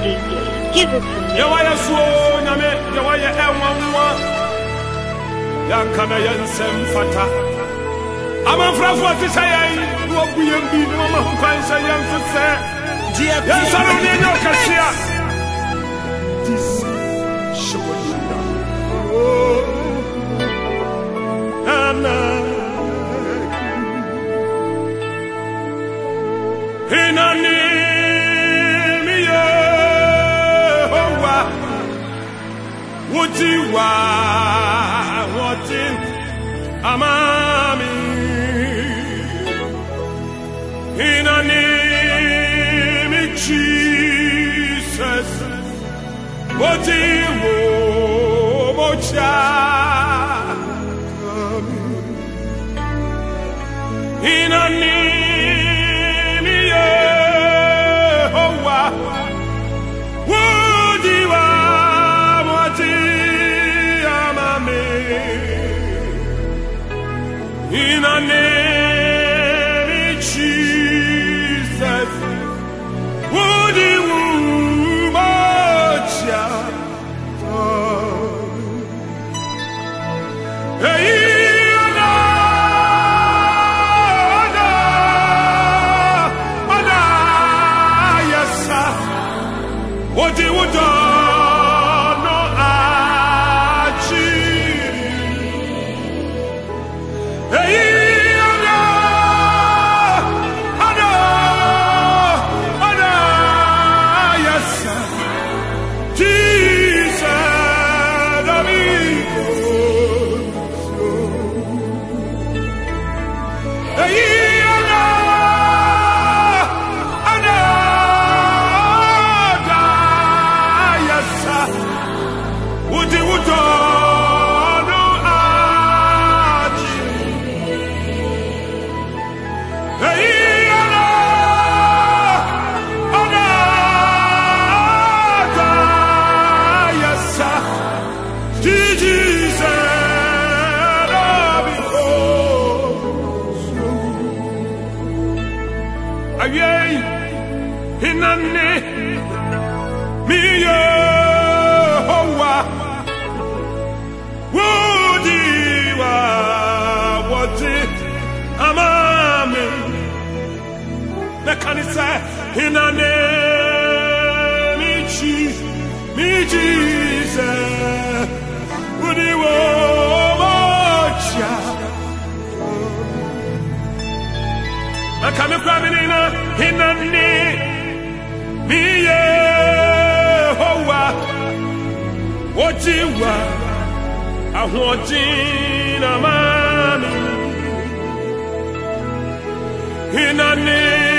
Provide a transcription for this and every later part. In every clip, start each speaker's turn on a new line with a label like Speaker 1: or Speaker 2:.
Speaker 1: Give it
Speaker 2: Hinani Wuti wa wotin amami Hinani mi Jesus. Wuti wo mocha Hinani mi In menina hinane mi Yehowa ama me in the name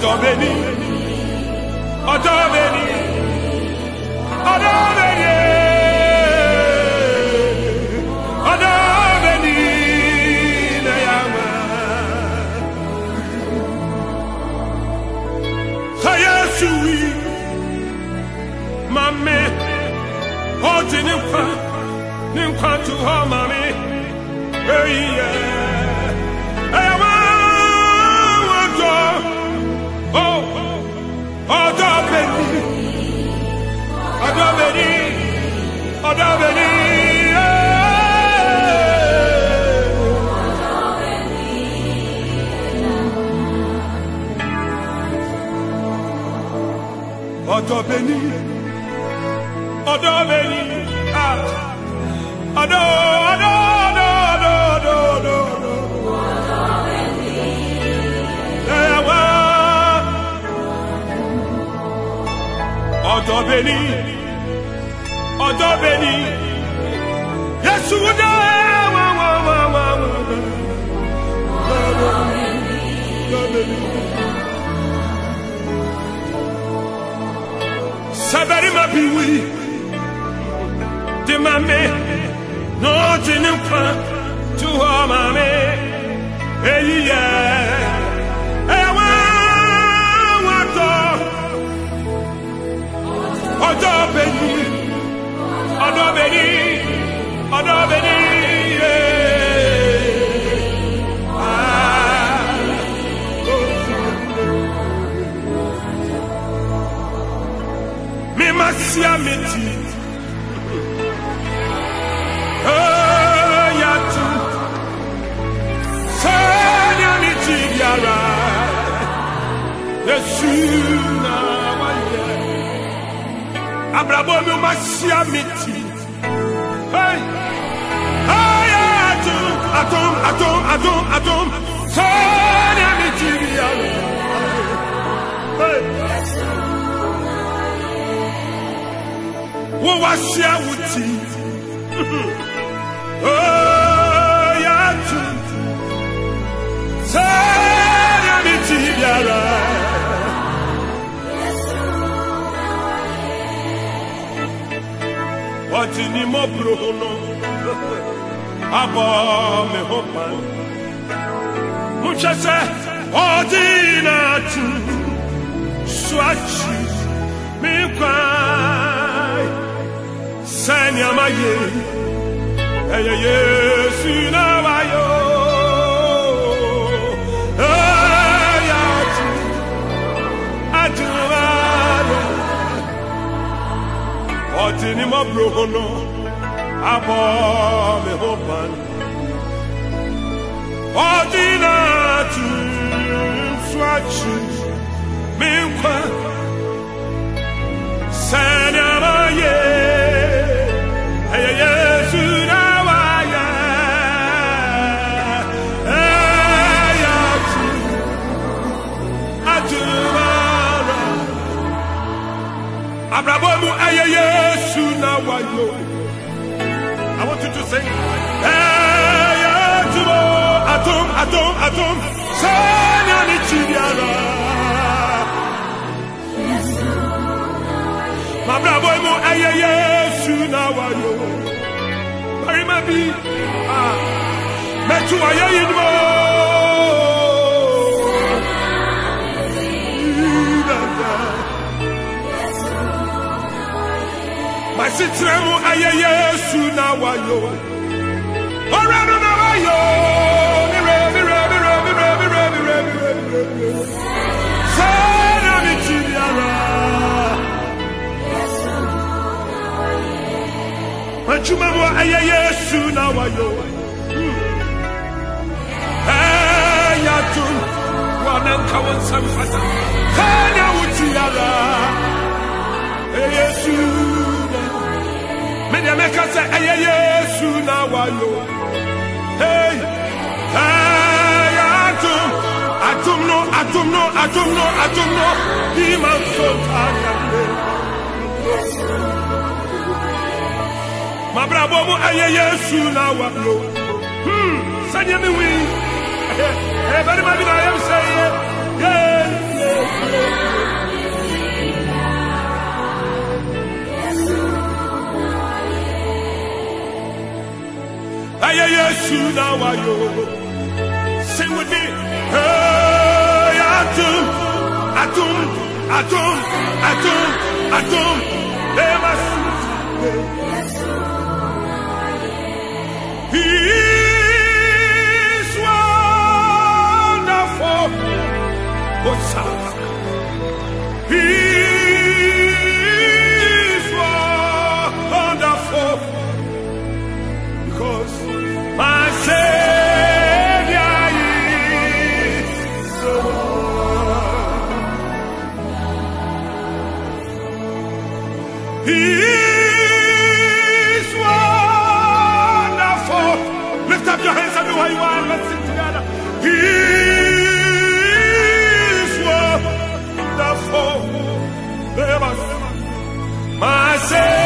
Speaker 2: Ọjọ́ bẹni, ọjọ́ bẹni, ọjọ́ bẹni, ọjọ́ bẹni n'ẹ̀yàmá. Sayasui, mame, ọtí ní nkwa, ní nkwa tó họ mame, eyi. Adabeni, Adabeni. Adobeni, Adobeni, ah, Ado, Ado, Ado, Ado, Ado, Ado, Ado. Adobeni, Adobeni ọ̀dọ̀ bẹni. Dẹ wá wá wá wá wá ọ̀dọ̀ bẹni. Sabari ma bi wi di ma me no ti ni kwa tu ho ma me eyi ye e wa wa to ọjọ́ bẹni ọdọ bẹni ọdọ bẹni ye. Ah, mi ma sia mi ti. Oh, ya tu. Sanya mi ti biara. Yesu na wa ye. Abrabo mi ma sia Atom, atom, atom, atom. Sanya mi ti biara. Hey. wọ́n wá sí àwùtí. Óyá tù sẹ́yìn mi ti bíara. Ọtí ni mo buro hono, abọ́ mi ho pan. Mo ṣe sẹ́ ọdí náà tù sọ àjì mi kwan sani amaye. Ẹyẹ yesu ẹyà atu. Aduwárẹ ọtí abọ mi ho ọtí náà tu nso akyi mi nkwa sani amaye. Ẹyẹ Yesu náà wáyé. Ẹyẹ atu atumara. Abrabọ mu ẹyẹ Yesu náà wáyé. I want you to sing. Ẹyẹ atumo atum atum atum sani ani chiriara. Mabrabọ mu ẹyẹ Yesu náà wáyé. Barima bi ah mẹtu ayé yìí ni mo. Màsítìrẹ mu ayé Yesu náà wáyé. Màtúmọ̀ mu ayé Yesu wáyé. Ẹ̀yà tún wọn náà ń kàwé nsẹ́m fata. Sẹ́ni àwọn ti yàrá. Ẹ̀yẹ Yesu náà. Mẹ́ni ẹ̀mẹ́ka sẹ́ ẹ̀yẹ Yesu náà wáyé. Hey, ẹ̀yà tún. Atum no, atum no, atum no, atum no. Ìmọ̀ nsọ̀tà kàlẹ́. Mabrabọ mu ayẹ yesu na wa lo hmm sẹni mi wi. Ẹ bẹni ma bi na ayẹ mi sẹ yẹ yẹ ayẹ yesu na wa yo. Sing with me. Hey atum atum atum atum atum ẹ ma su. He is wonderful. Hosanna. Where. Let's sing together. He's wonderful. Let us. My Savior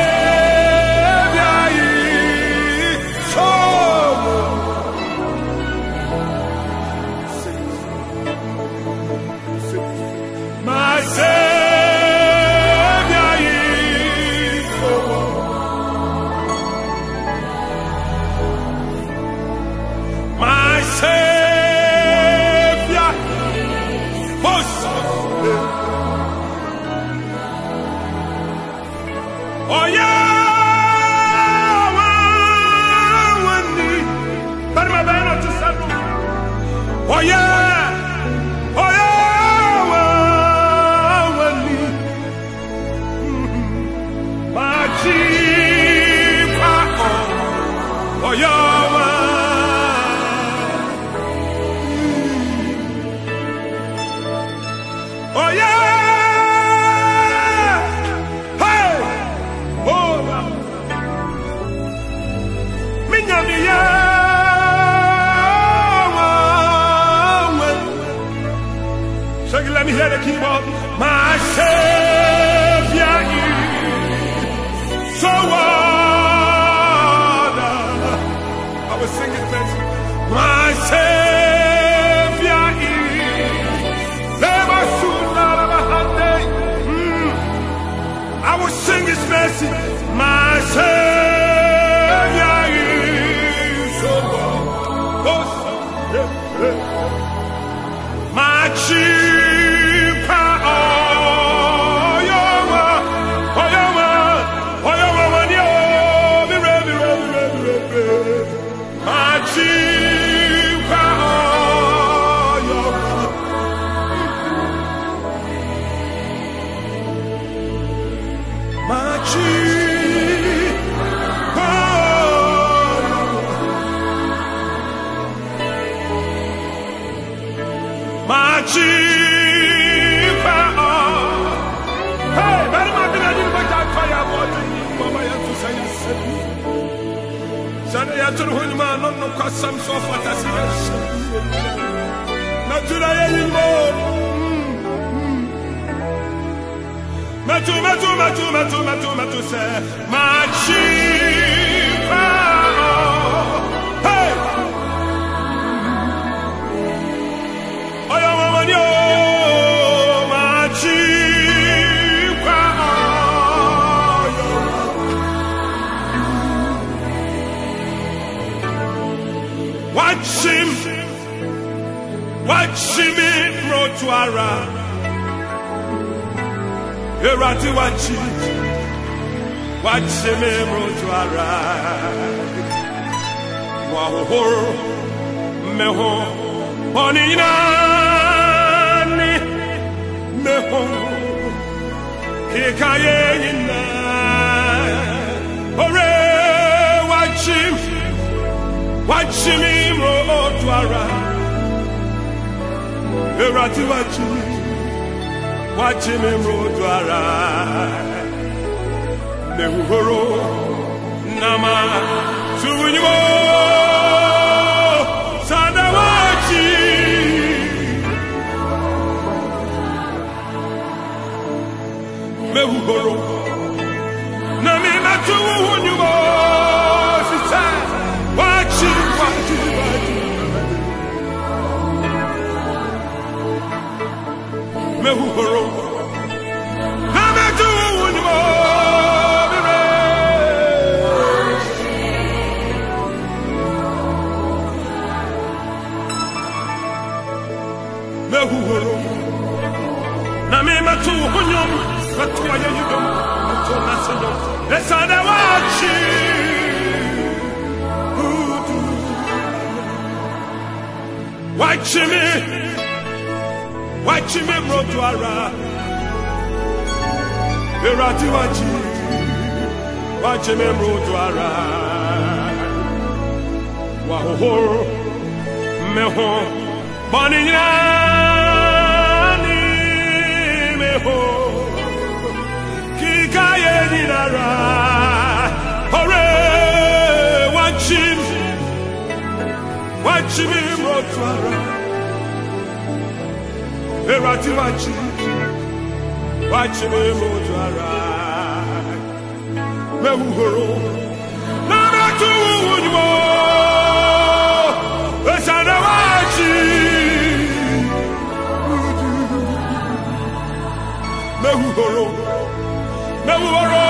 Speaker 2: kwa sam so fata si yes. Na tura ya nyimo. Matu, matu, matu, matu, matu, matu, say, my in Rotuara. Erati wachi, wachi me Rotuara. Wahohoro, meho, oninani, meho, kikaye ina. Ore, wachi, wachi me Erati wachi. Wachi me mrodo ara. Nama Sada wachi. Mehuhoro Nami matuwunyiwo Sisa Wachi me Wachi me wachimemrotuara erati wachi wachimemrotuara wahohor meho boninyani meho kikayeninara ore wachim wachimemrotuara Erati wachi Wachi me hotu arai Me uhoro Na me tu unyumo Esana wachi. Me uhoro Me uhoro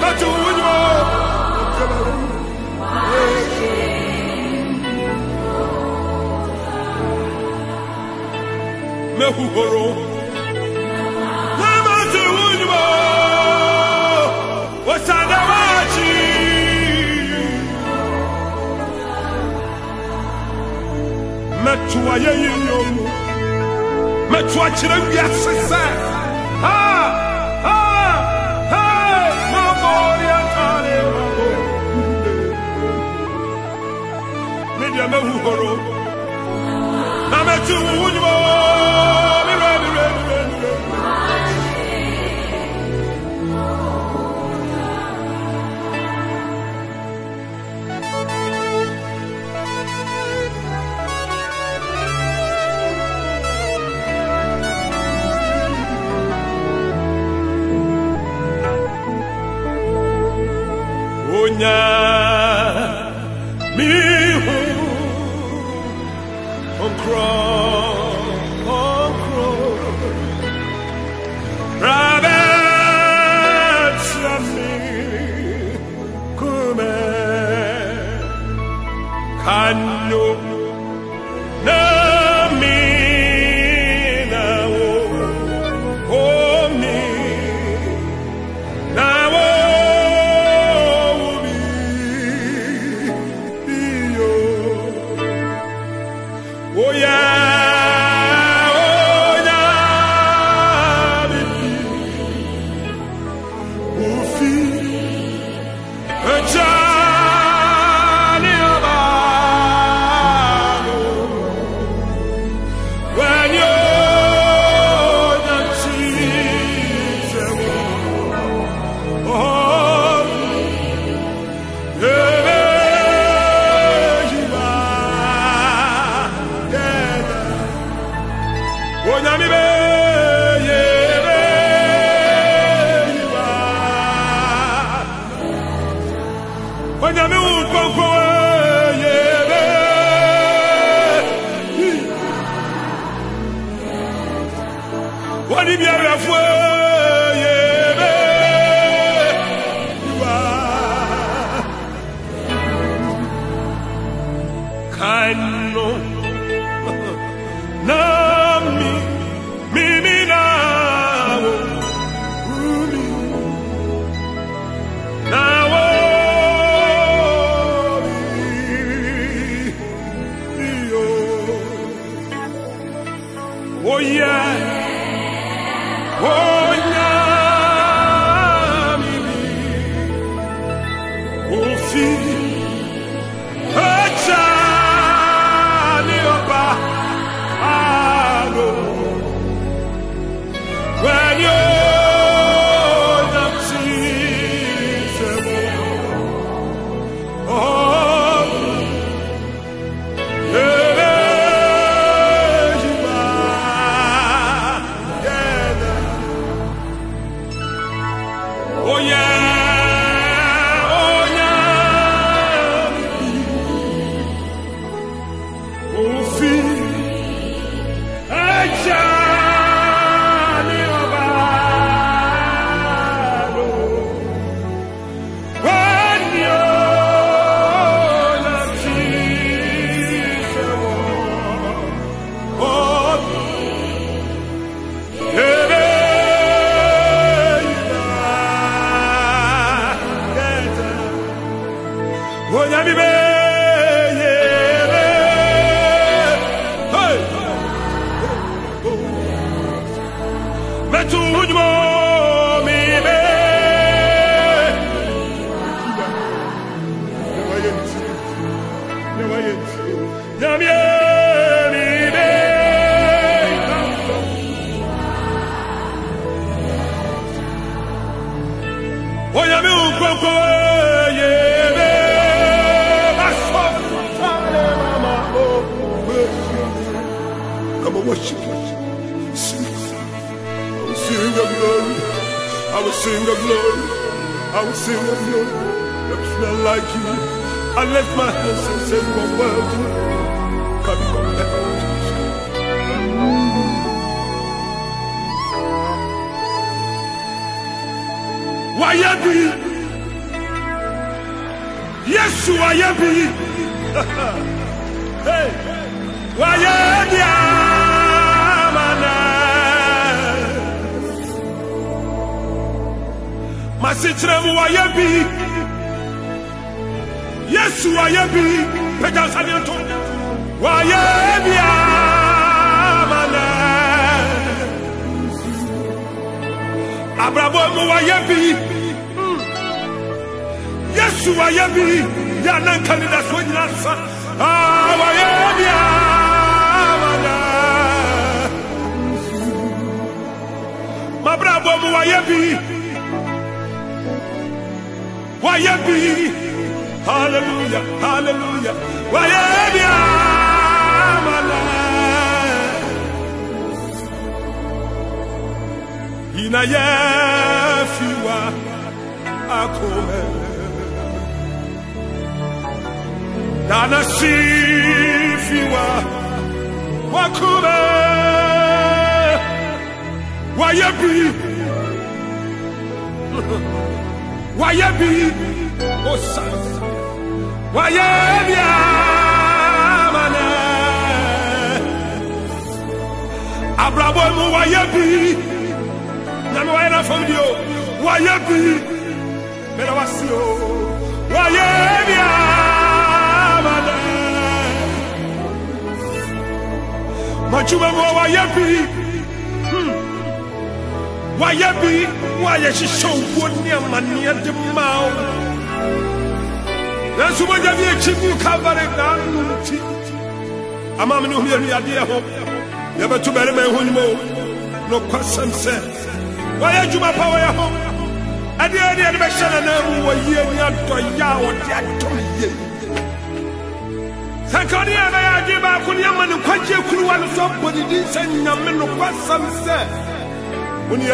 Speaker 2: Na tu unyumo Me uhoro mehuhoro. Lama te wunyuma osada wachi mɛtua yɛyɛyɛ mu mɛtua kyerɛ wiase sɛ ha! Media Mehuhoro. 主吗？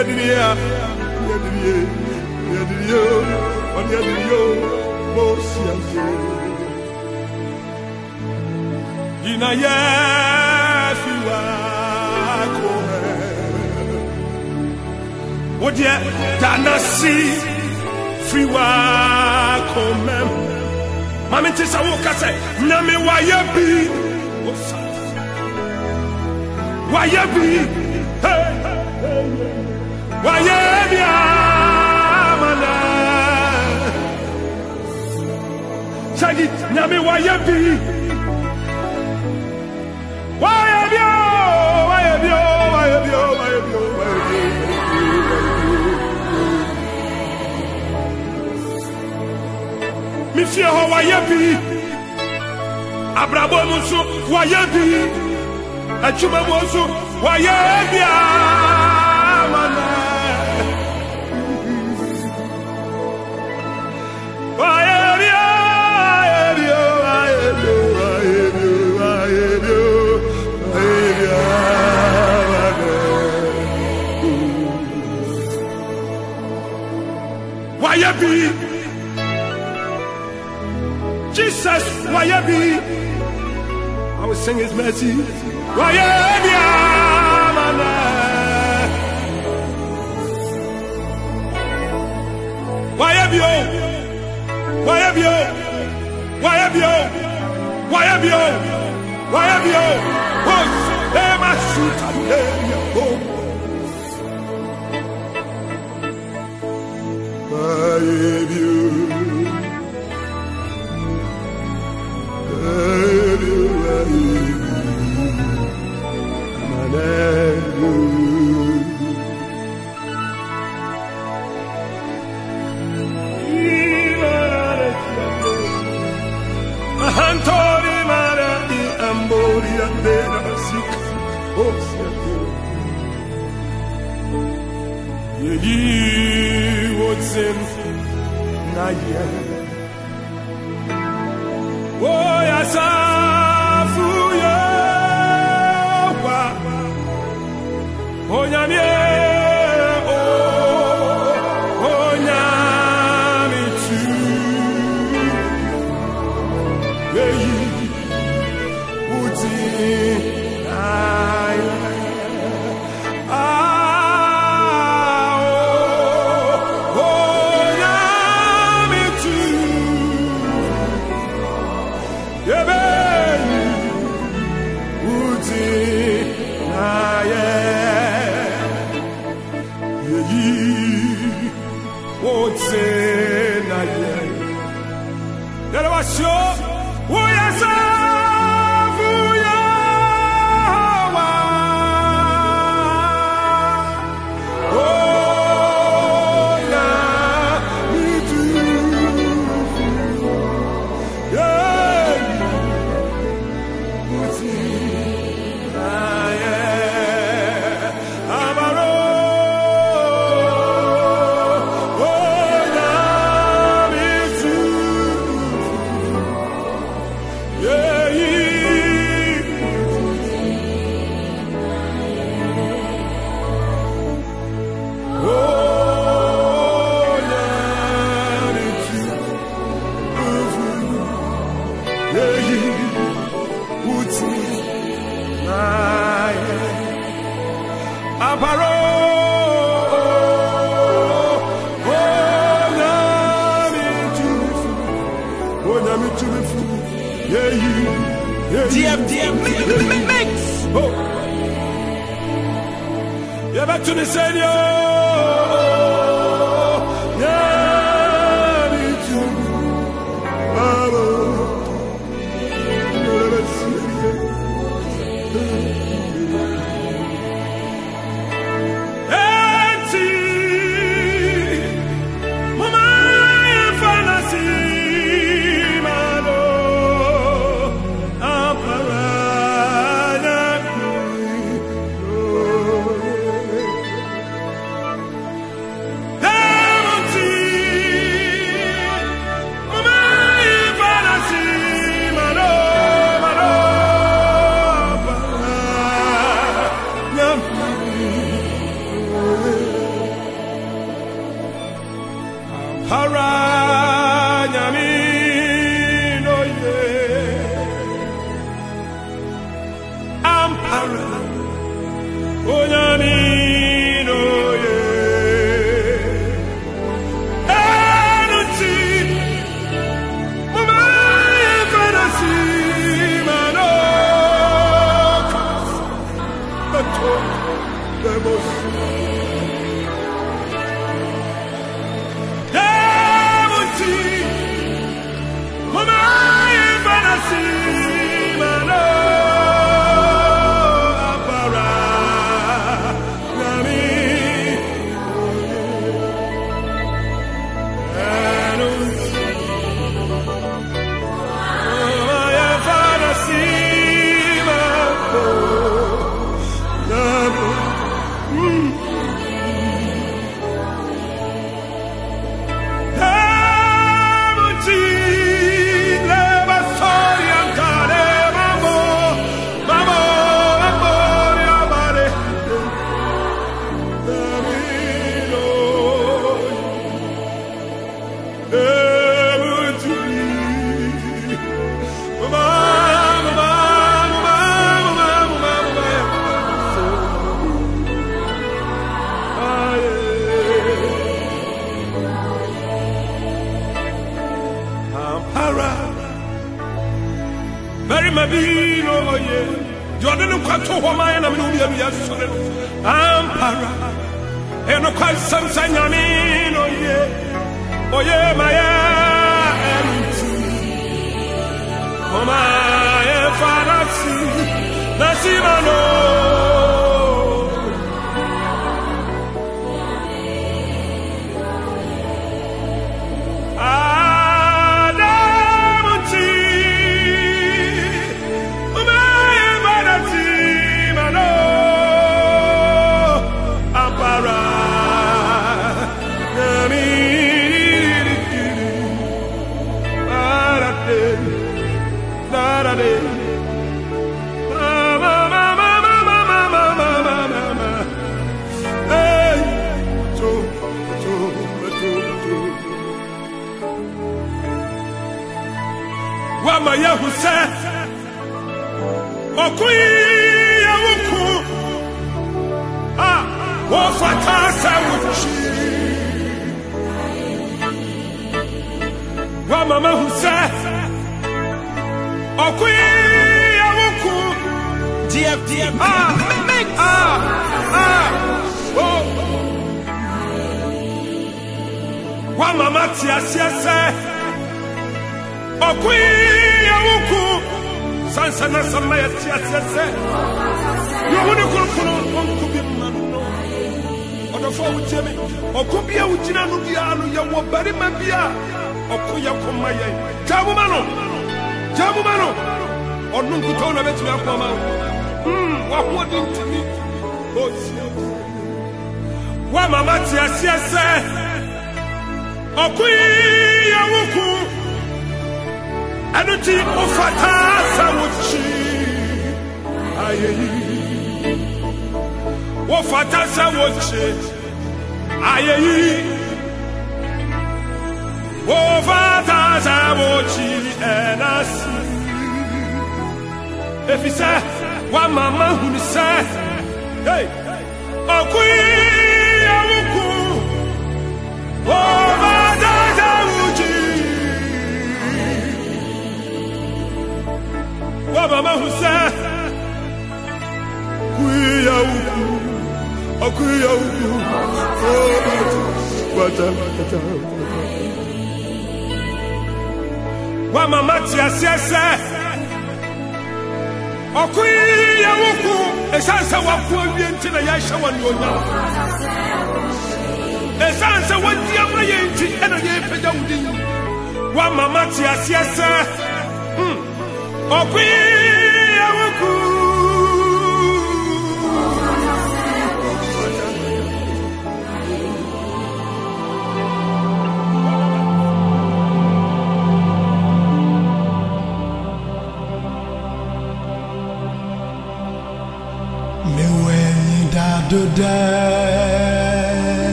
Speaker 2: adiri ya ni adiri ye si ase. Yina Yesu wa ko ɛ. Wo deɛ dana wàyé bí amana ṣáàgì mi fie hɔ wàyé bí abrabɔ mu nso wàyé bí adwuma mu nso wàyé bí. Wayabi. Jesus, Why I will sing his mercy. Wayabi. Wayabi. Oh. Wayabio, Wayabio, Wayabio, Wayabio, Wos, Why have you? syn na je. O, ja yɛbɛto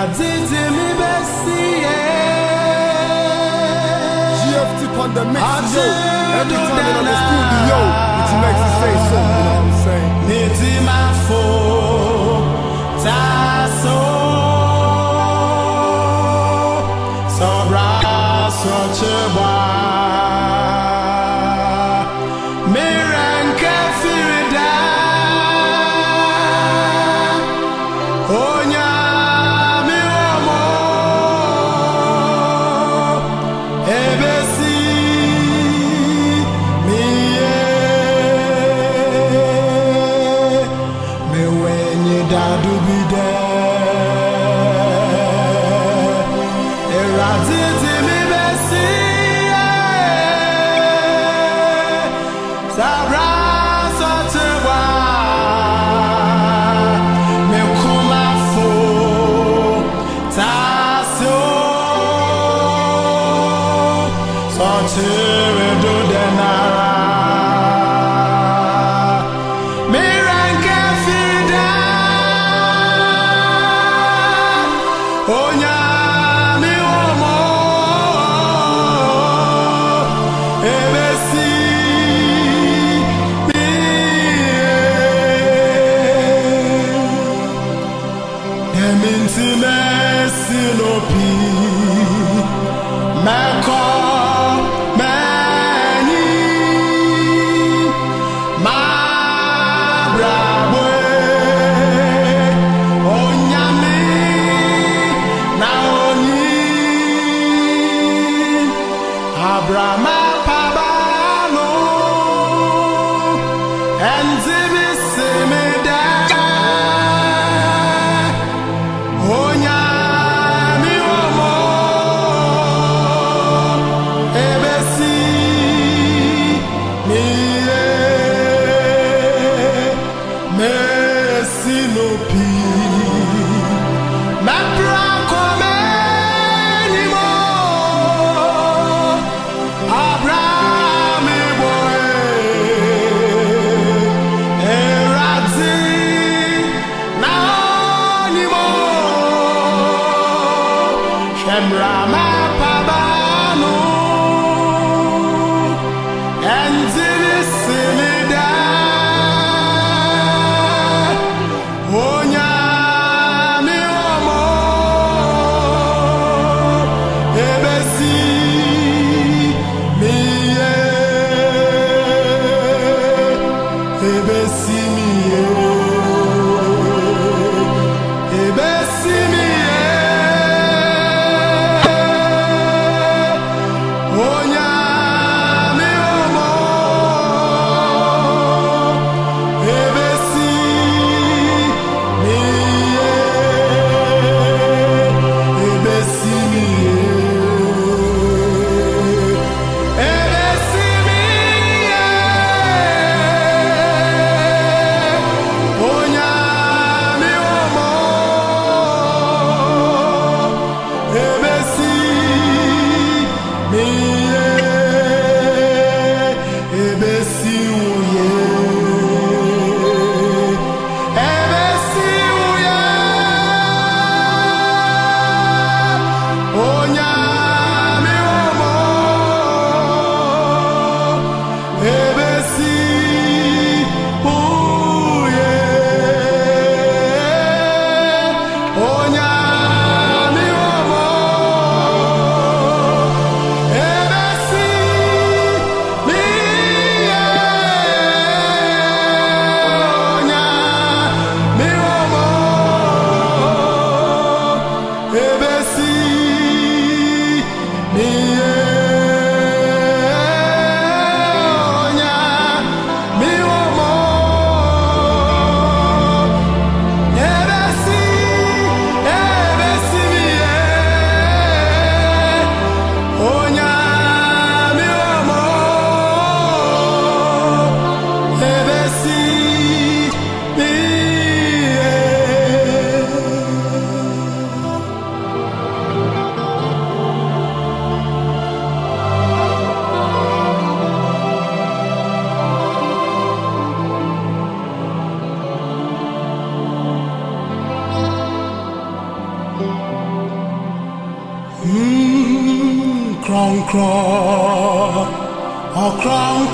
Speaker 3: I did my best, yeah.
Speaker 4: GFT on the mix, yo. Every time that I'm in the studio, it makes me say something, you know what I'm saying?
Speaker 3: My.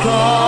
Speaker 3: cross.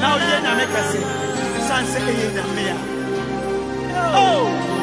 Speaker 3: na
Speaker 1: woyɛ nyame kɛse sane sɛ ɛyɛ nyame
Speaker 5: Oh.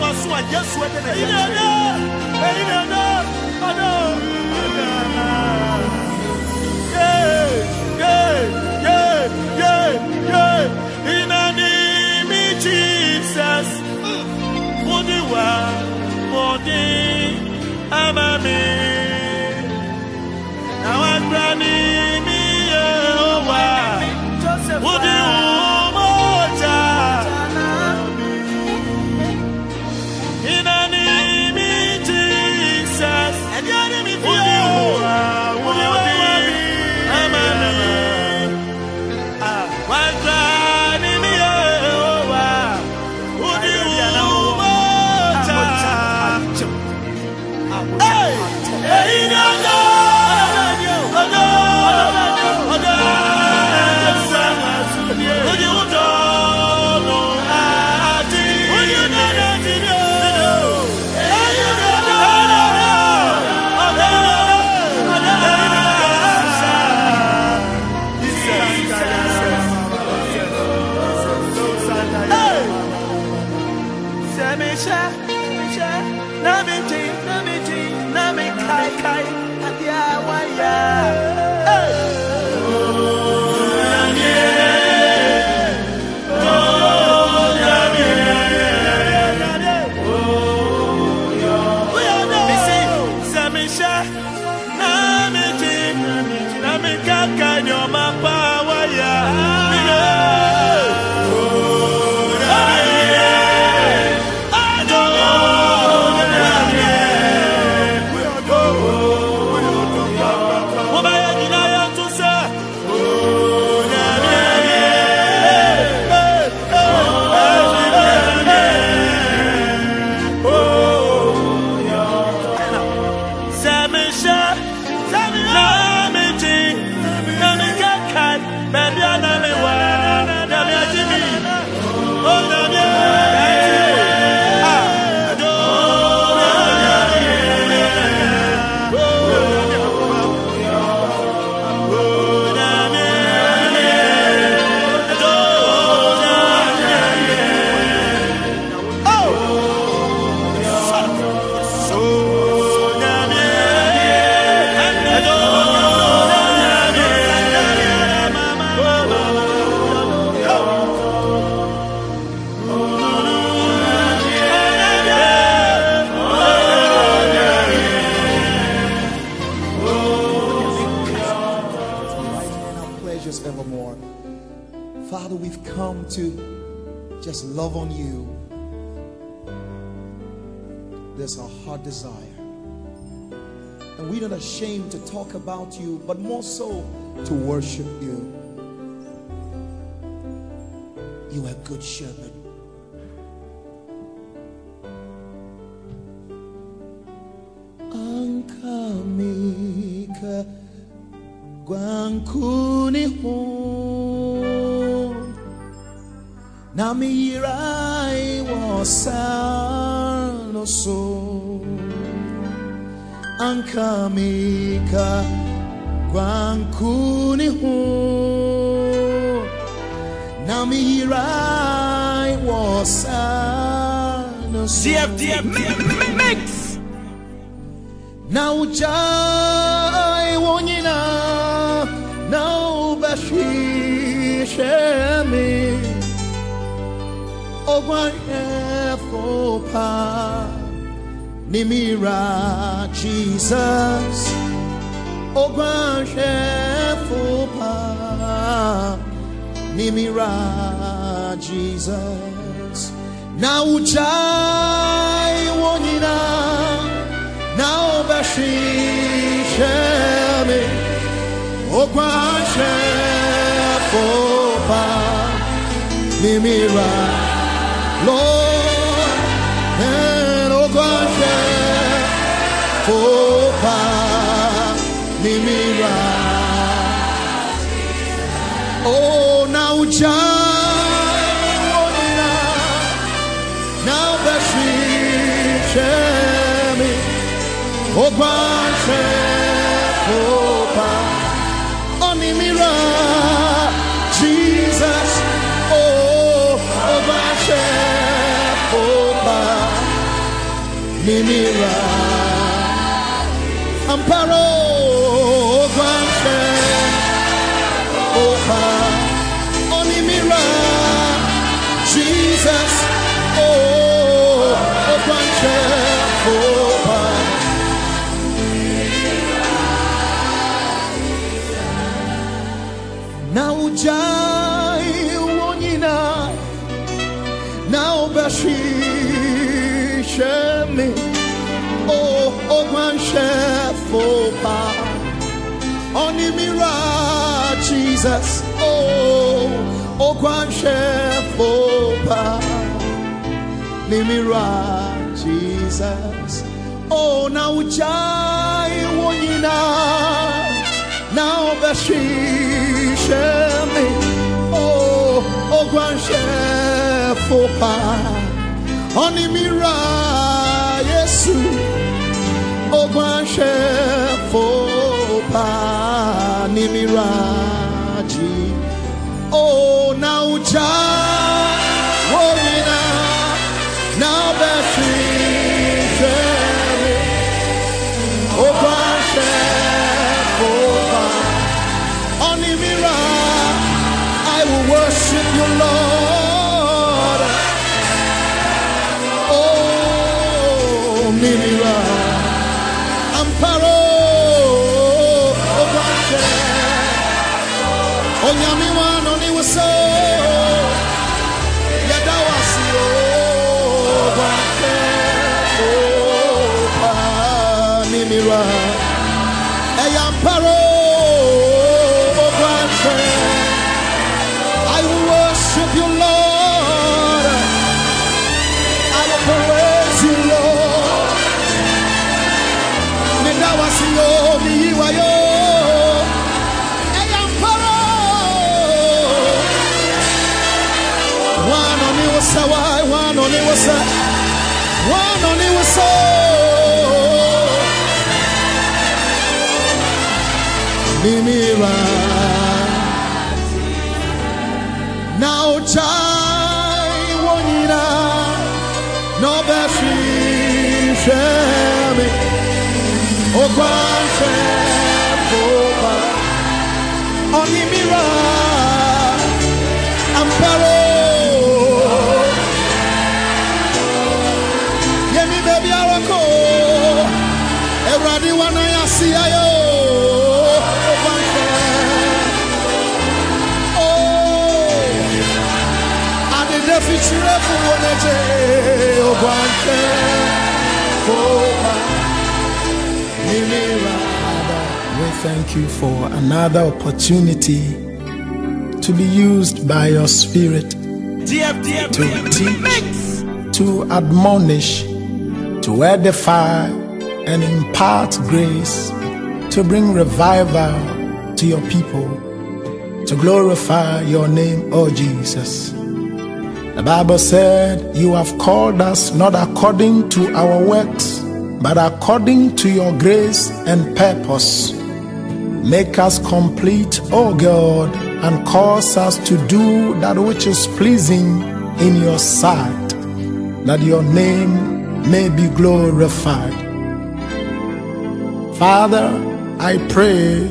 Speaker 6: wasu a
Speaker 5: yesu. Yeah yeah yeah yeah yeah jesus.
Speaker 7: For the for the. Namirai wasano so Ankamika gwankuni hon Namirai wasano so
Speaker 1: DFDF mix.
Speaker 7: na ujai wonyina na ubashishe mi ogwan efopa nimira Jesus ogwan efopa nimira Jesus na ujai wonyina now bashisheme okwashe fopa fopa mimira Oh now jai now Jesus. Oh Ogbanshe Opa Nimira Amparo jesus o ogwanshe fopa nimira jesus. O na ujai wonyina now beshishe me oh oh gwanshe fopa oni mira yesu. Oh gwanshe fopa ni now Mimira. Now jai wonina no beshi
Speaker 3: Obaneje, Obanke, Oba, We thank you for another opportunity to be used by your Spirit to teach, to admonish, to edify, and impart grace, to bring revival to your people, to glorify your name, O Jesus. Bible said, You have called us not according to our works, but according to your grace and purpose. Make us complete, O God, and cause us to do that which is pleasing in your sight, that your name may be glorified. Father, I pray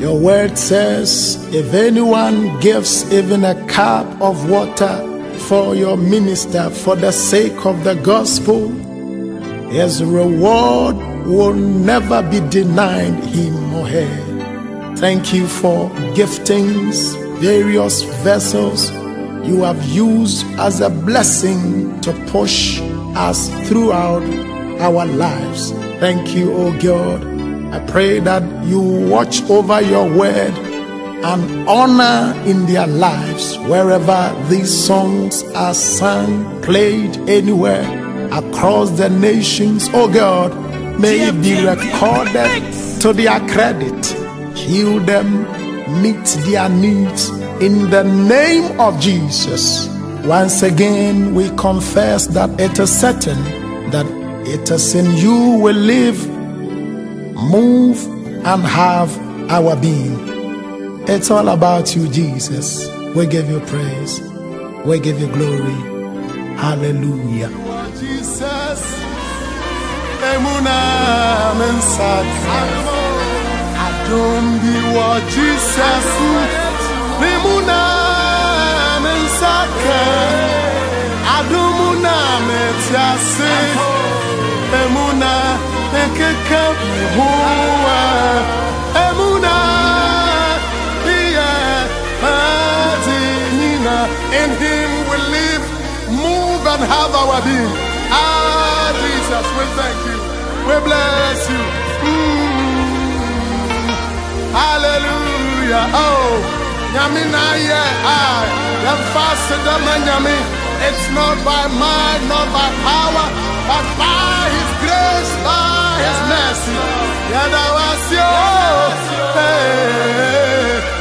Speaker 3: your word says, if anyone gives even a cup of water for your minister for the sake of the gospel, his reward will never be denied him or her. Thank you for giftings, various vessels you have used as a blessing to push us throughout our lives. Thank you, O God. I pray that you watch over your word and honor in their lives wherever these songs are sung, played anywhere across the nations. Oh God, may it be recorded to their credit. Heal them, meet their needs in the name of Jesus. Once again, we confess that it is certain that it is in you we live move and have our being. It's all about you, Jesus. We give you praise. We give you glory. Hallelujah.
Speaker 2: Have our being. Ah, Jesus, we thank you. We bless you. Mm. Hallelujah. Oh, Yami na ye I am fasted man Yami. It's not by might, not by power, but by His grace, by His mercy. Yada was yo. Hey.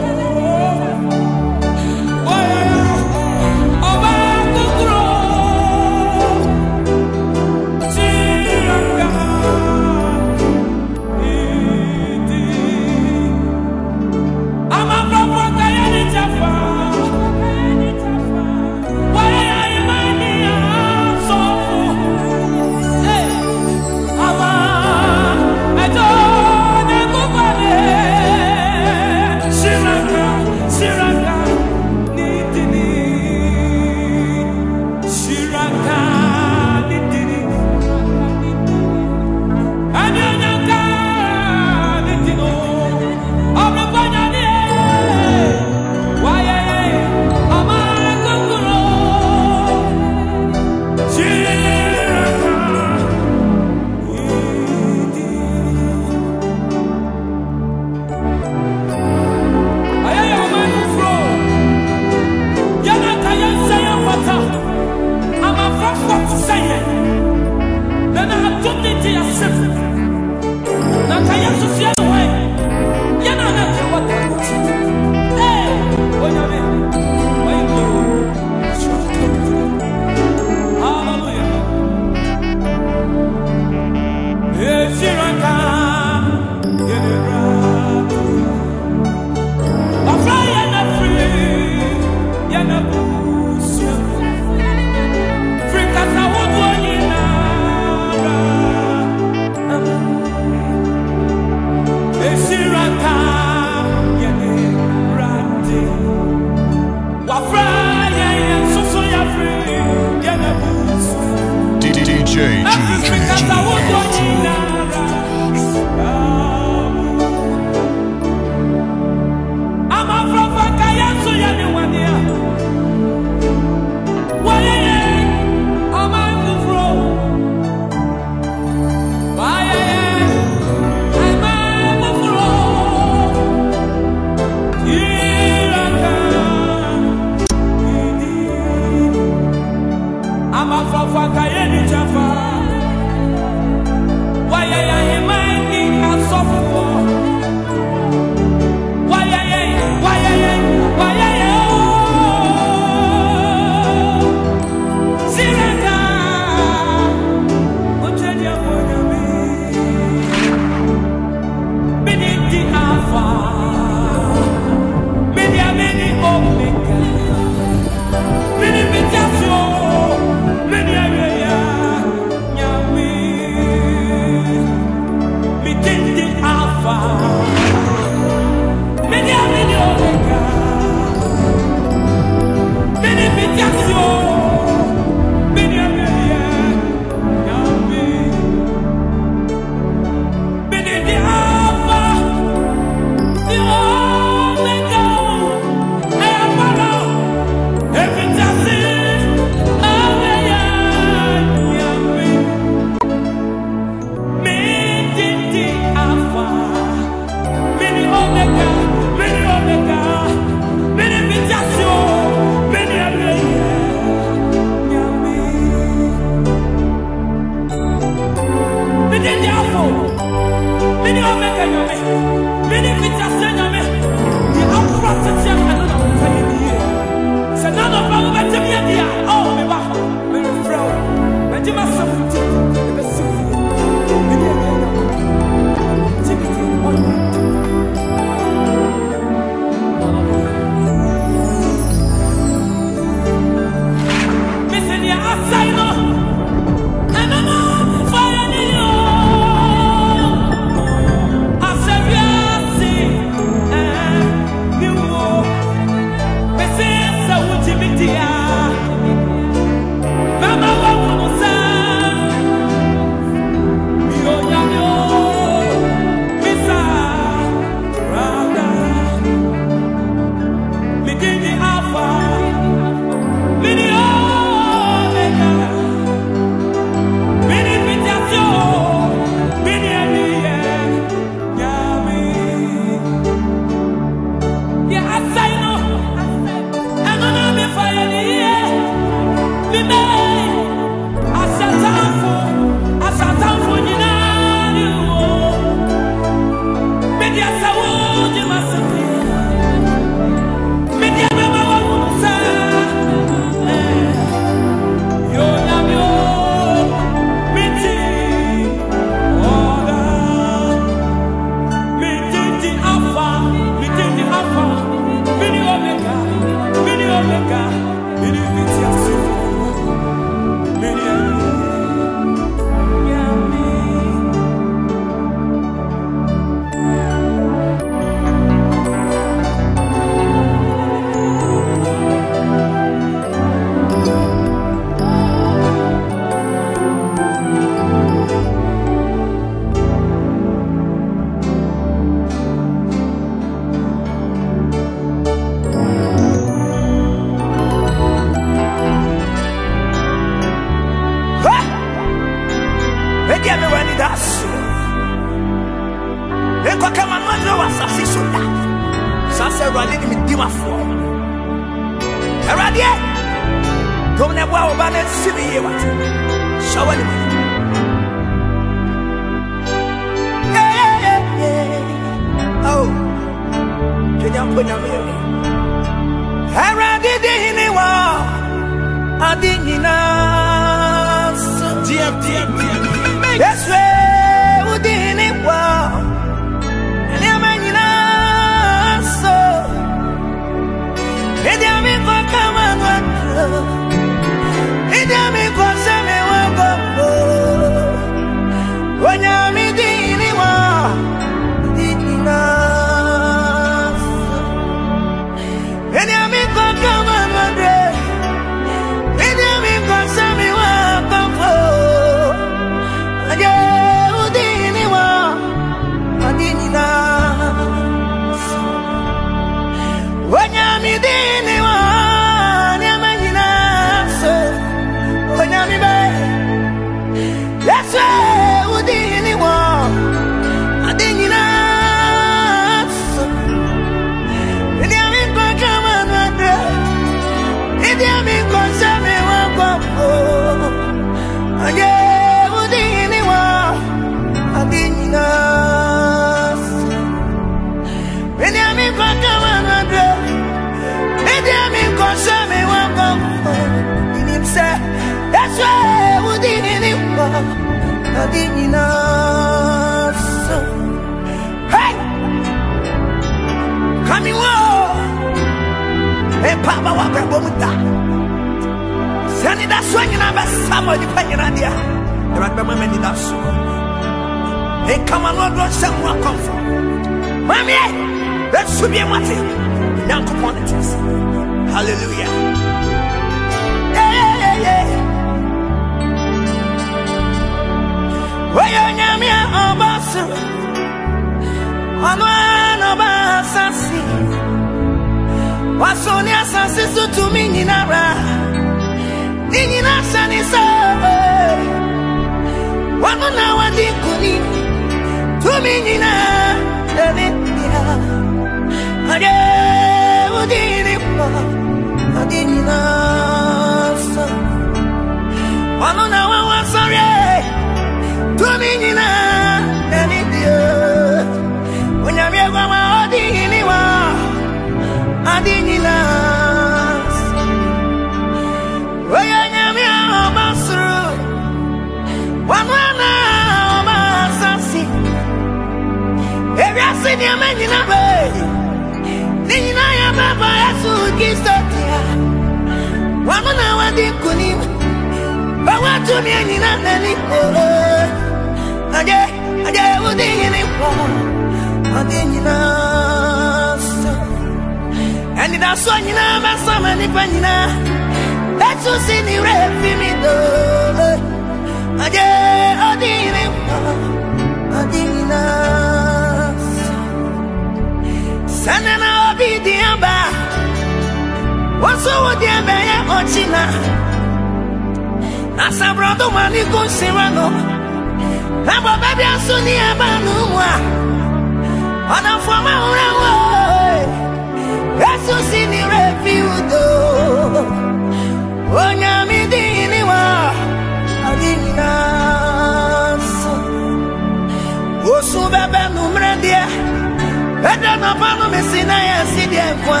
Speaker 8: Ede na pano me sina ya si dia kwa.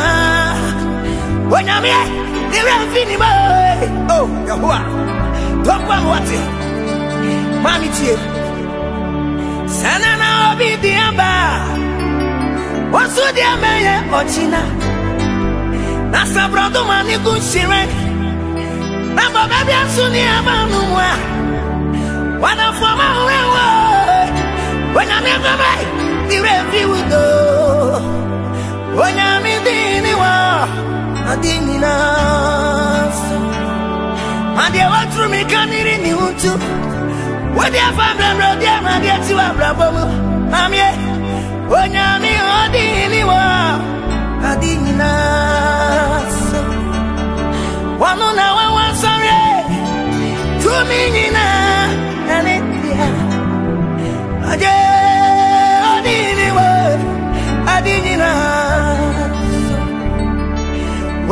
Speaker 8: Onyame ni refi ni ba. Oh, Yahuwah. Tokwa wate. Mami. Sana na obi di aba. Wasu di aba ye ochina. Na sabrodo mani kunshire. Na baba bi asu ni aba numwa. Wana foma urewo. Onyame baba di refi wudo. Onyame di ni wa. Adi ni na so. Adi watru mi kaniri ni utu. Wadi afa blamro di amadi ati wa blabomu. Amye. Onyame odi ni wa. Adi ni na so. Wanu na wa wa sore. Tumi ni Adi ni na so.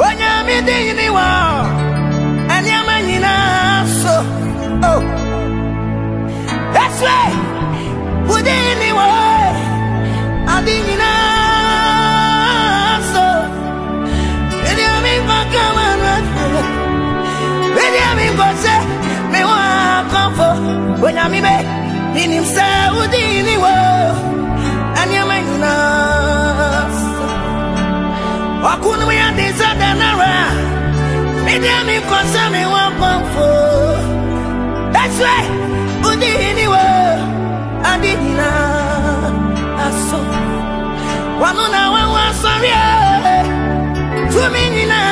Speaker 8: Onyame di ni wa. Anyama nyinaa so. Oh. That's right. Within the world, I didn't know so. Any of me for come and run. Any of me for say, me want come for. When I'm Wakunu ya desada nara. Maybe I'm in concern, me want come for. That's right. Udi anywhere. I did not. I saw. Wanu na wa wa sorry. To me nina.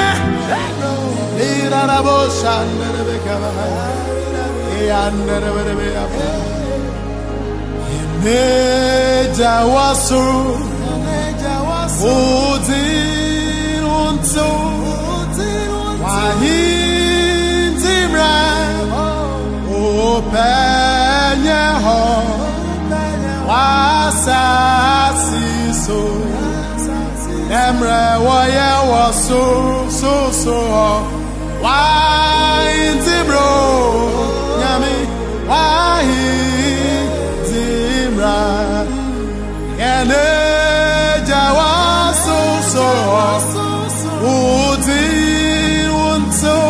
Speaker 3: Imeja wasu unto Wahindimra Openye ho Wasasi so Emre woye wasu so so ho Wahindimro Nyami Wahindimra coração.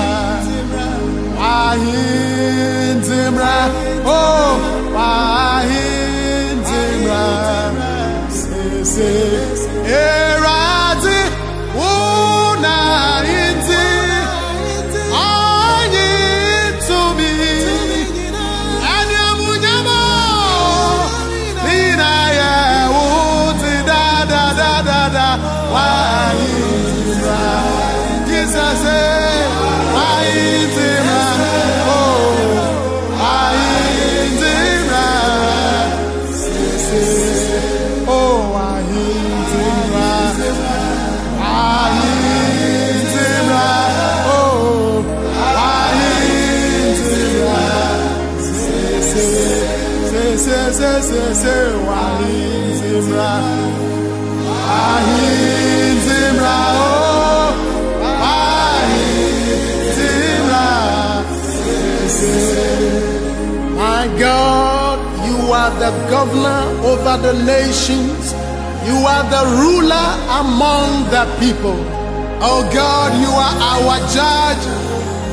Speaker 3: wahindimra, wahindimra, the governor over the nations you are the ruler among the people oh God you are our judge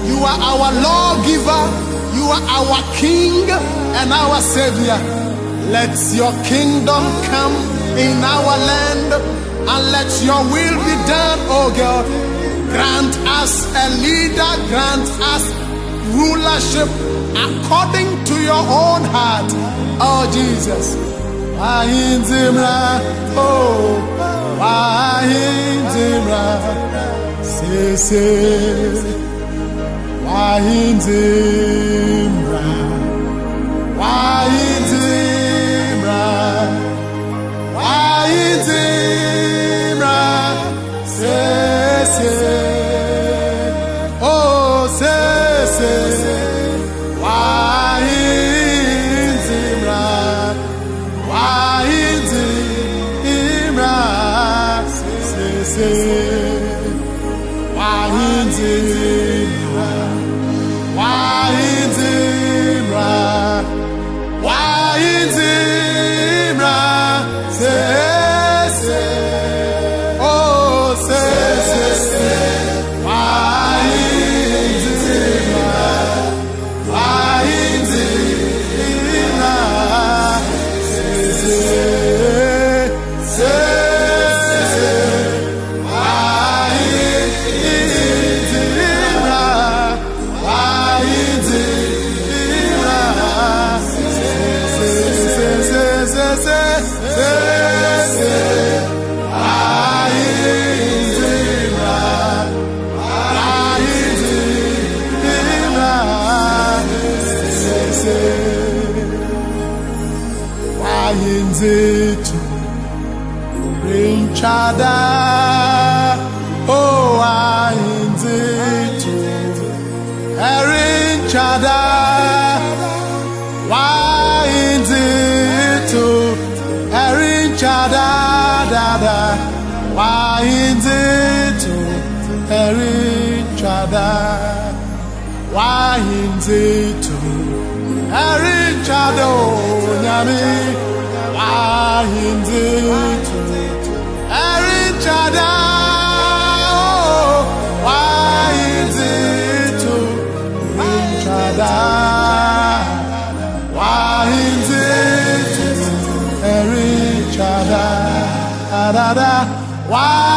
Speaker 3: you are our lawgiver. You are our King and our Savior. Let your kingdom come in our land and let your will be done, oh God. Grant us a leader, grant us rulership according to your own heart, oh Jesus. Wahindimra, oh, Wahindimra, say, say. Why ahindi tu ẹ̀rí jada oh, wá ahindi tu ẹ̀rí jada wá ahindi da da da.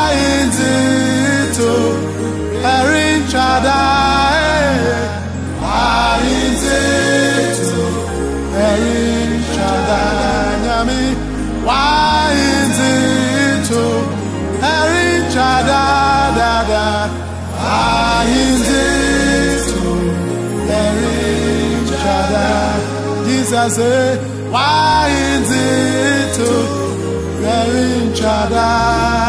Speaker 3: Say, why is it to
Speaker 5: very other?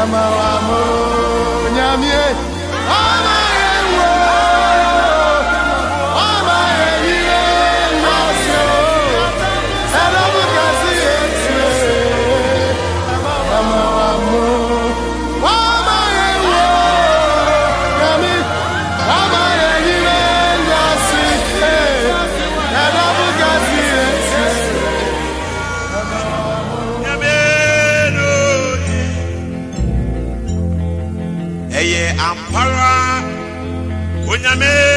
Speaker 5: 山はもうにゃみえ雨 Nyame.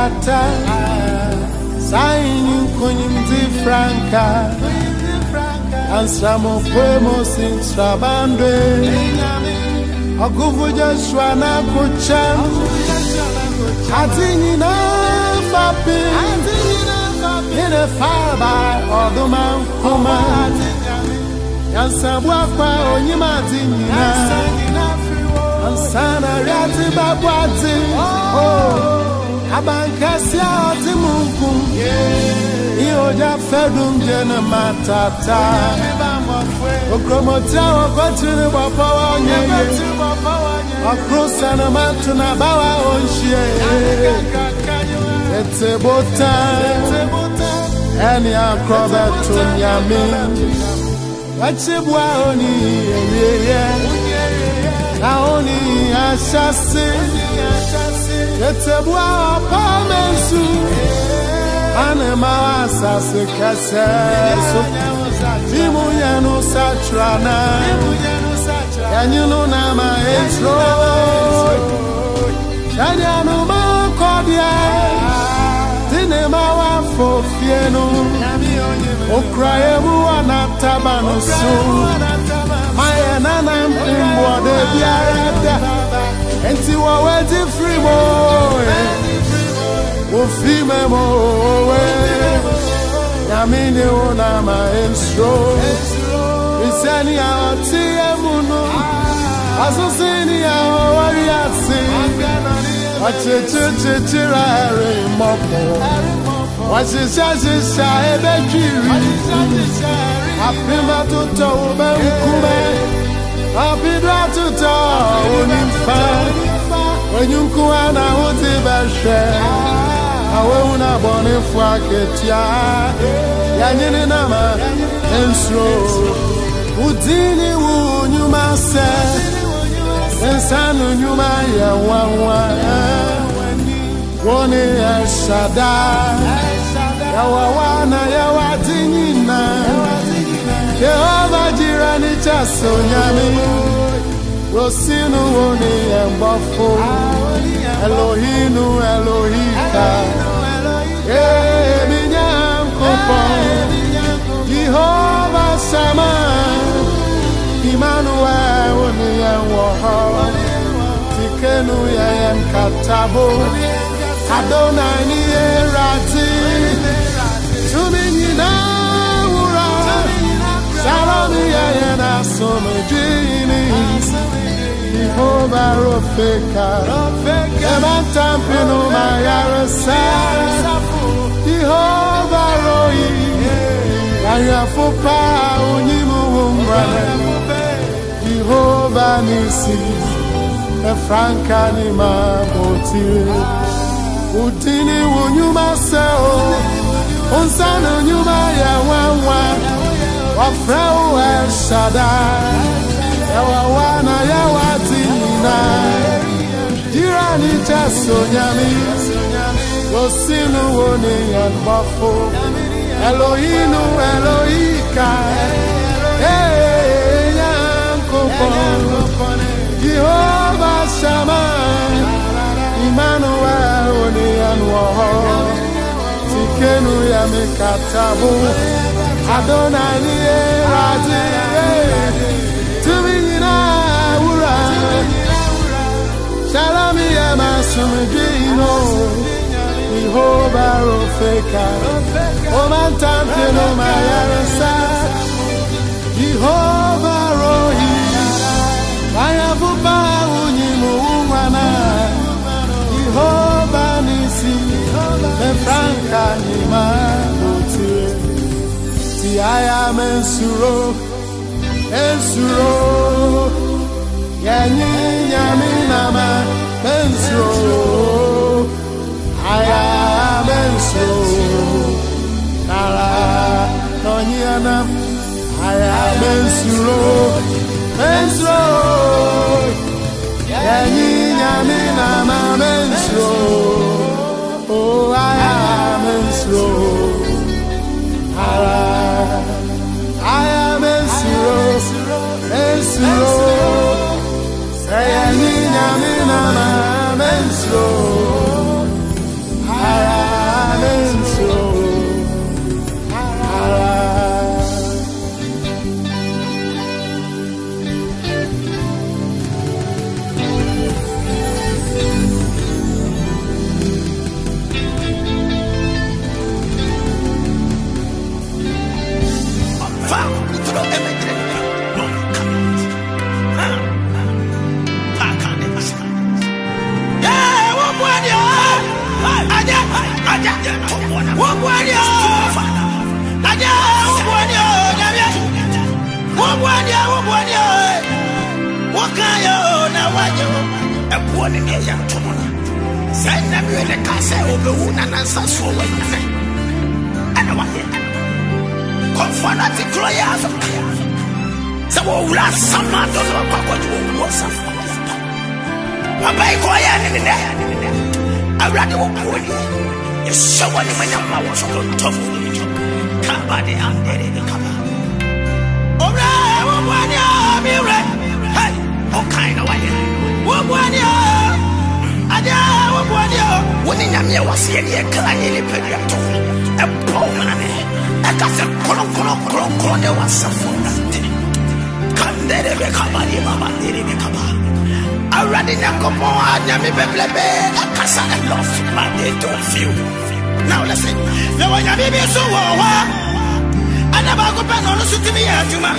Speaker 3: Kumu jata Saini kunyimzi franka. Ansramo kwemo sinsrabandwe Oguvu Joshua na kucham Ati nyina fapi. Ine farba oduma nkuma. Yansabwa kwa onyima ti nyina Ansana riati babwati. Oh abankasia ɔte mu nkum ihogya fɛdum gye ne ma tata okromotia wɔkɔtiri ne bɔpɔ wɔ nyeye ɔkoro sɛne bawa ɔnhyie ete bota ɛne akorɔ bɛto nyame wakyibua oni ewieyɛ na oni ahyase Yetebua ọ̀pọ̀ mẹ́sù. Ane ma asase kẹsẹ̀ so. Tí mu yẹnu satra na. Yẹnyinu na ma etro. Ṣẹ́ni ẹnu ma kọ́ díẹ̀. Tí ni ma wá fò fienu. Okura ewu ọ̀nà tabanu so. Mayẹ nana mbọ̀dé biara dá. Enti wọ́n wẹ́ ti firi mọ́ ẹ̀. Wọ́n fi mẹ́mọ́ wẹ́. Nyàmí ni wọ́n nà má nsúró. Ìsẹ́ni àwọn tí ẹ mú nù. Asúnsí ni àwọn wárí àti. Ọ̀chìchìchìchìrà rẹ̀ mọ̀pọ̀. Wọ́n ṣiṣẹ́ ṣiṣẹ́ ẹbẹ̀ kiri. Àfihàn tó tọ̀ wọ́n bẹ́ ń kú mẹ́. Apidwa tuta onimfa Wenyunku ana uti beshe. Awe una boni fwa ketia Yanyini nama ensro. Udini wu nyuma se. Ensanu nyuma ya wawa Woni ya shada. Ya wawana ya wadinyina Yehova chaso nyami Rosinu woni embofo Elohinu Elohika. Eminya mkupo Jehova sama Emmanuel woni enwoho Tikenu yeye mkatabo Adonai ni erati yeye na somejini Jehovah Rofeka Ema tampinu mayaresa Jehovah Roi Ayafupa unyimu umbrane Jehovah Nisi Efranka ni mabotire Udini wunyuma seo Unsana nyuma ya wawa Wafrau El Shaddai Yawa wana yawa tina Jirani chaso nyami Rosinu woni yanbafo Elohinu Elohika Hey, Yankopon Jehovah Shammah Emmanuel woni yanwoho Tikenu ya mikatabu Adonai ni eradi Tumi nyina wura Shalom ya masumidino Jehovah Rofeka Omantampino mayarasa Jehovah Rohi Ayafupa unyimu umwana Jehovah nyima otie ti aya mensuro mensuro yanyi nyami nama mensuro aya mensuro nara nonyiana aya mensuro mensuro yanyi nyami nama mensuro oh aya mensuro ara aya mensuro yanyi nyami nama mensuro
Speaker 5: ɛboɔ ne ne ɛyɛ ntom no sɛ nnam yɛ ne ka sɛ wobɛwu na nansa soɔ wɔ nyame ɛna wayɛ kɔmfoɔ no ate korɔ yɛ aso sɛ wɔwura asam ado no wɔkɔ akɔgye wɔwu ɔsafo papa yi kɔɔ yɛ ne ne dɛ awurade wɔ buo ni yɛhyɛ wɔ ne manya ma wɔ so no ntɔfo ne bi kaba de andere bi kaba owura wɔboa ne a mi werɛ hei ɔkan na wayɛ wɔboa ne a ade a wɔboa ne a wo ne nyame a waseɛ ne yɛkra ne nipadua to ɛbɔ wo mana ne ɛka sɛ kronkronkronkron ne wasafo nante kandere bɛ kaba ne baba ndere bɛ kaba awurade nyankopɔn a nyame bɛbrɛbɛ ɛkasa ɛlɔf ma de don't feel. Now listen. Na wɔ nyame bi so wɔ hɔ a ɛna baako pɛ na ɔno so tumi yɛ adwuma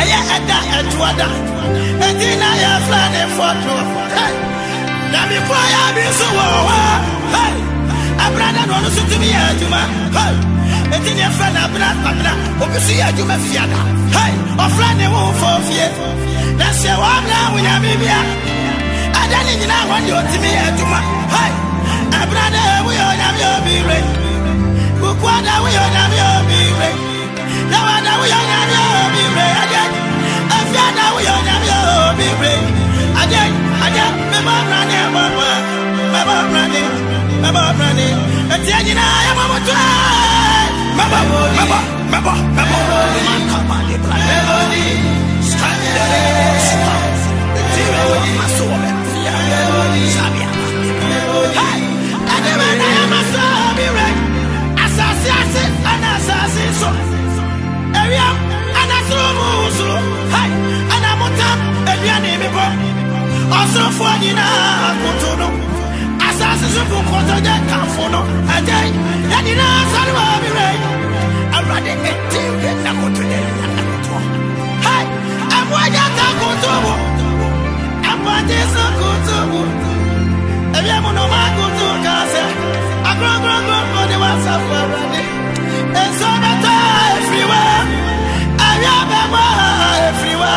Speaker 5: ɛyɛ ɛda ɛtoada ɛnti na yɛfrɛ ne fɔto nyame kora yɛ bi so wɔ hɔ abrada na ɔno so tumi yɛ adwuma ɛnti ne yɛfrɛ no abena abena obi so yɛ adwuma fiada ɔfrɛ ne wo mfɔfie na sɛ wɔabra wo nyame bia ada ne nyinaa hɔ deɛ ɔtumi yɛ adwuma abrada woyɛ onyame obi re kukuada woyɛ onyame obi re dawada woyɛ onyame obi re adeɛ afiada woyɛ onyame obi re adeɛ adeɛ mɛbɔ brane bɔbɔ mɛbɔ brane mɛbɔ brane ɛtiɛ nyinaa yɛbɔ moto mɛbɔ mɛbɔ mɛbɔ mɛbɔ de brane mɛbɔ so. Ewia ɛna soro mu soro hey ɛna mutam eduane mi bɔ ɔsorofoɔ nyinaa koto no asase so fo kɔtɔ gye kanfo no ɛgye yɛ nyinaa sɔre wɔ bi rɛ awurade eti yɛ na koto yɛ yɛ na koto hey ɛmoa gye ta koto mu ɛmpɔgye so koto mu ewia mu no ma koto kaase agorɔgorɔgorɔ de wa safo awurade nso bɛtɔ efiri wa awia bɛ mɔ efiri wa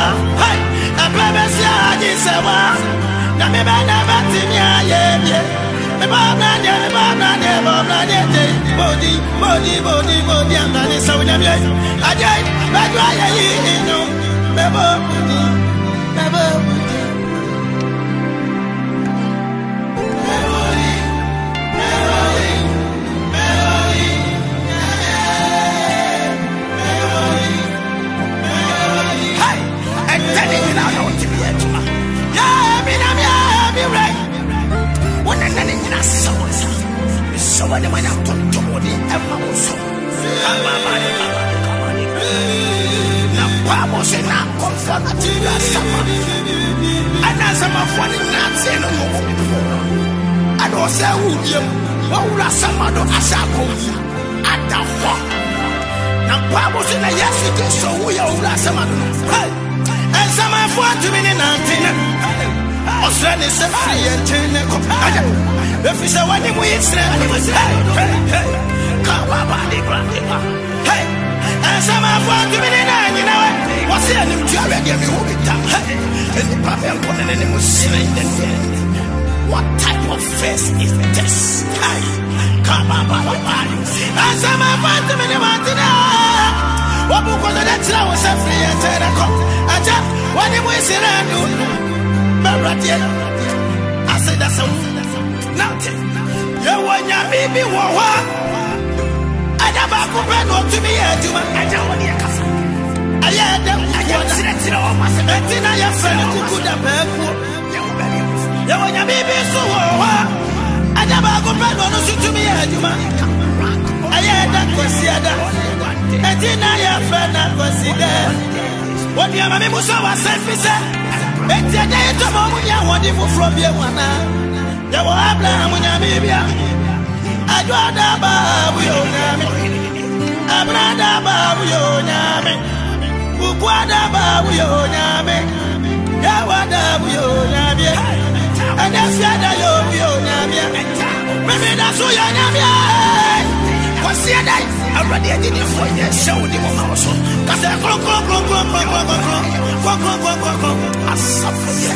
Speaker 5: nana ne nyinaa sɛ wo nsa. Mesɛ wo ne ma nya ntontom wo de ɛma wo so. Kamamane, kamane, kamane. Na mpaabɔ sɛ na akɔmfoɔ no te wura asɛm a. Ɛna asɛmafoɔ no nyinaa teɛ no mo wɔ po. Ɛna ɔsɛ wo yam. Wɔwura asɛm a do ahyɛ akɔm. Ada hɔ na mpaabɔ so na yɛse kristo woyɛ owura asɛm ado no Hey! ɛnsɛmafoɔ atumi ne nante no ɔsrɛ ne sɛ firi yɛ nkyɛn ne kɔ ɛfiri sɛ w'ane mu yɛ serɛ kawabade bradepa ɛnsɛmafo atumi ne you nyina wɛ wɔse animtua wɛdeɛ meho bita ɛnipa mɛnkɔ ne ne ne mu serɛ dɛdeɛ What type of face is this? Hey, come on, Baba. As I'm a part of the Martina. What book was that? I was a free and tell a cop. I just, what it was in a new. But I said that's a. nothing. Yɛwɔ nyame bi wɔ hɔ a ɛda baako pɛ na ɔtumi yɛ adwuma agya wɔ ne yɛkasa ɛyɛ dɛm ayɛkyerɛkyerɛ wɔ ma sɛ ɛnti na yɛfrɛ no kuku da paakuo yɛwɔ nyame bi so wɔ hɔ a ɛda baako pɛ na ɔno so tumi yɛ adwuma ɛyɛ da. Kɔsiada ɛnti na yɛfrɛ na kɔsi dɛ wɔnuama me mu sɛ wɔasɛ fi sɛ ɛnti ɛdɛ yɛtɔma ɔmu nyɛ ahoɔden yɛwɔ abraham nyame bia adwo adabaa woyɛ onyame abra adabaa mimi onyame wuku adabaa woyɛ onyame yɛwɔ adaa woyɛ onyameɛ ɛnɛ fiada Show woyɛ onyameɛ memeda so yɛ nyameɛ kɔseɛ dɛ awurade agyinifoɔ yɛ hyɛ
Speaker 8: wo de mɔma wo so kasɛ krɔnkrɔnkrɔnkrɔnkrɔnkrɔnkrɔnkrɔnkrɔnkrɔnkrɔnkrɔnkrɔnkrɔnkrɔn asafo yɛ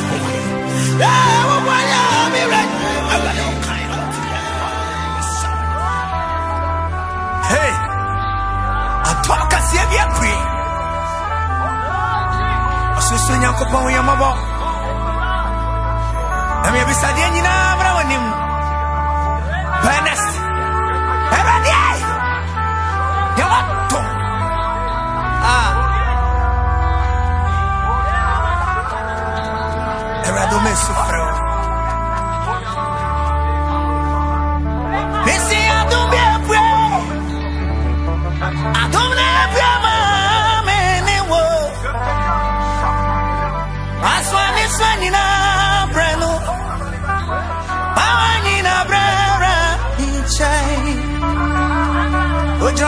Speaker 8: ɛwɔ bɔyɛ Hey, I talk as if you're queen. I should sing your coupon with your Ah. Era do.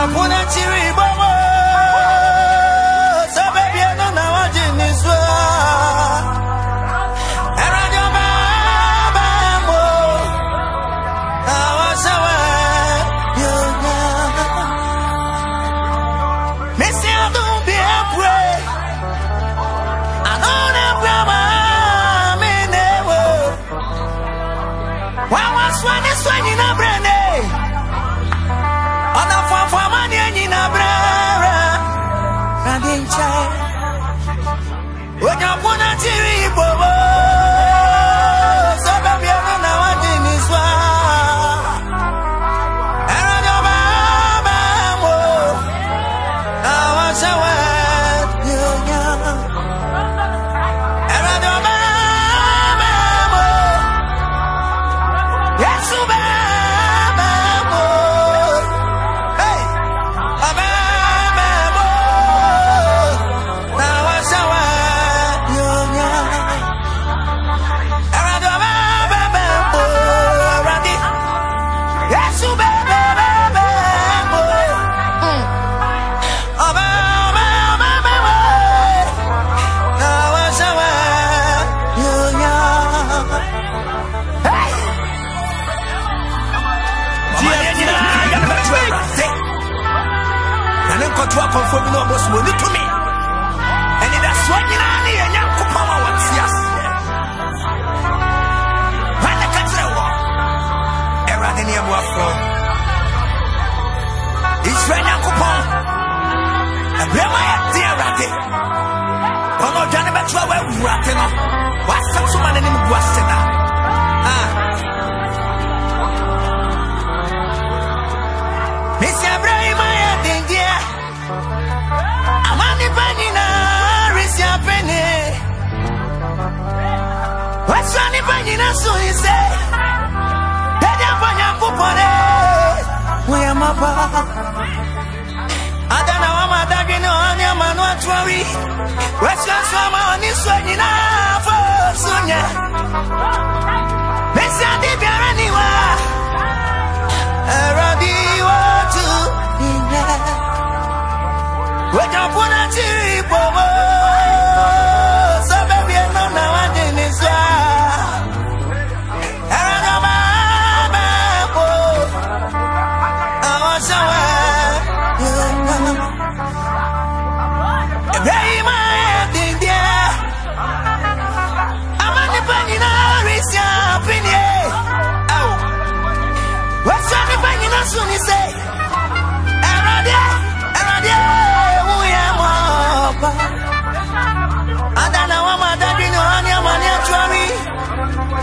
Speaker 8: I'll nyina so yi sɛ ɛnyɛ mfa nyankopɔn ɛ woyɛ ma pa? Ada na wama adadwe ne ɔne ama no atoawi wasuaso ama ɔne so nyinaa fo so nyɛ mesi ade biara ni wa awurade wɔto nyɛ wagyampo no akyiri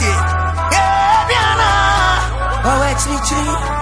Speaker 8: Piana. Oh, actually, tree.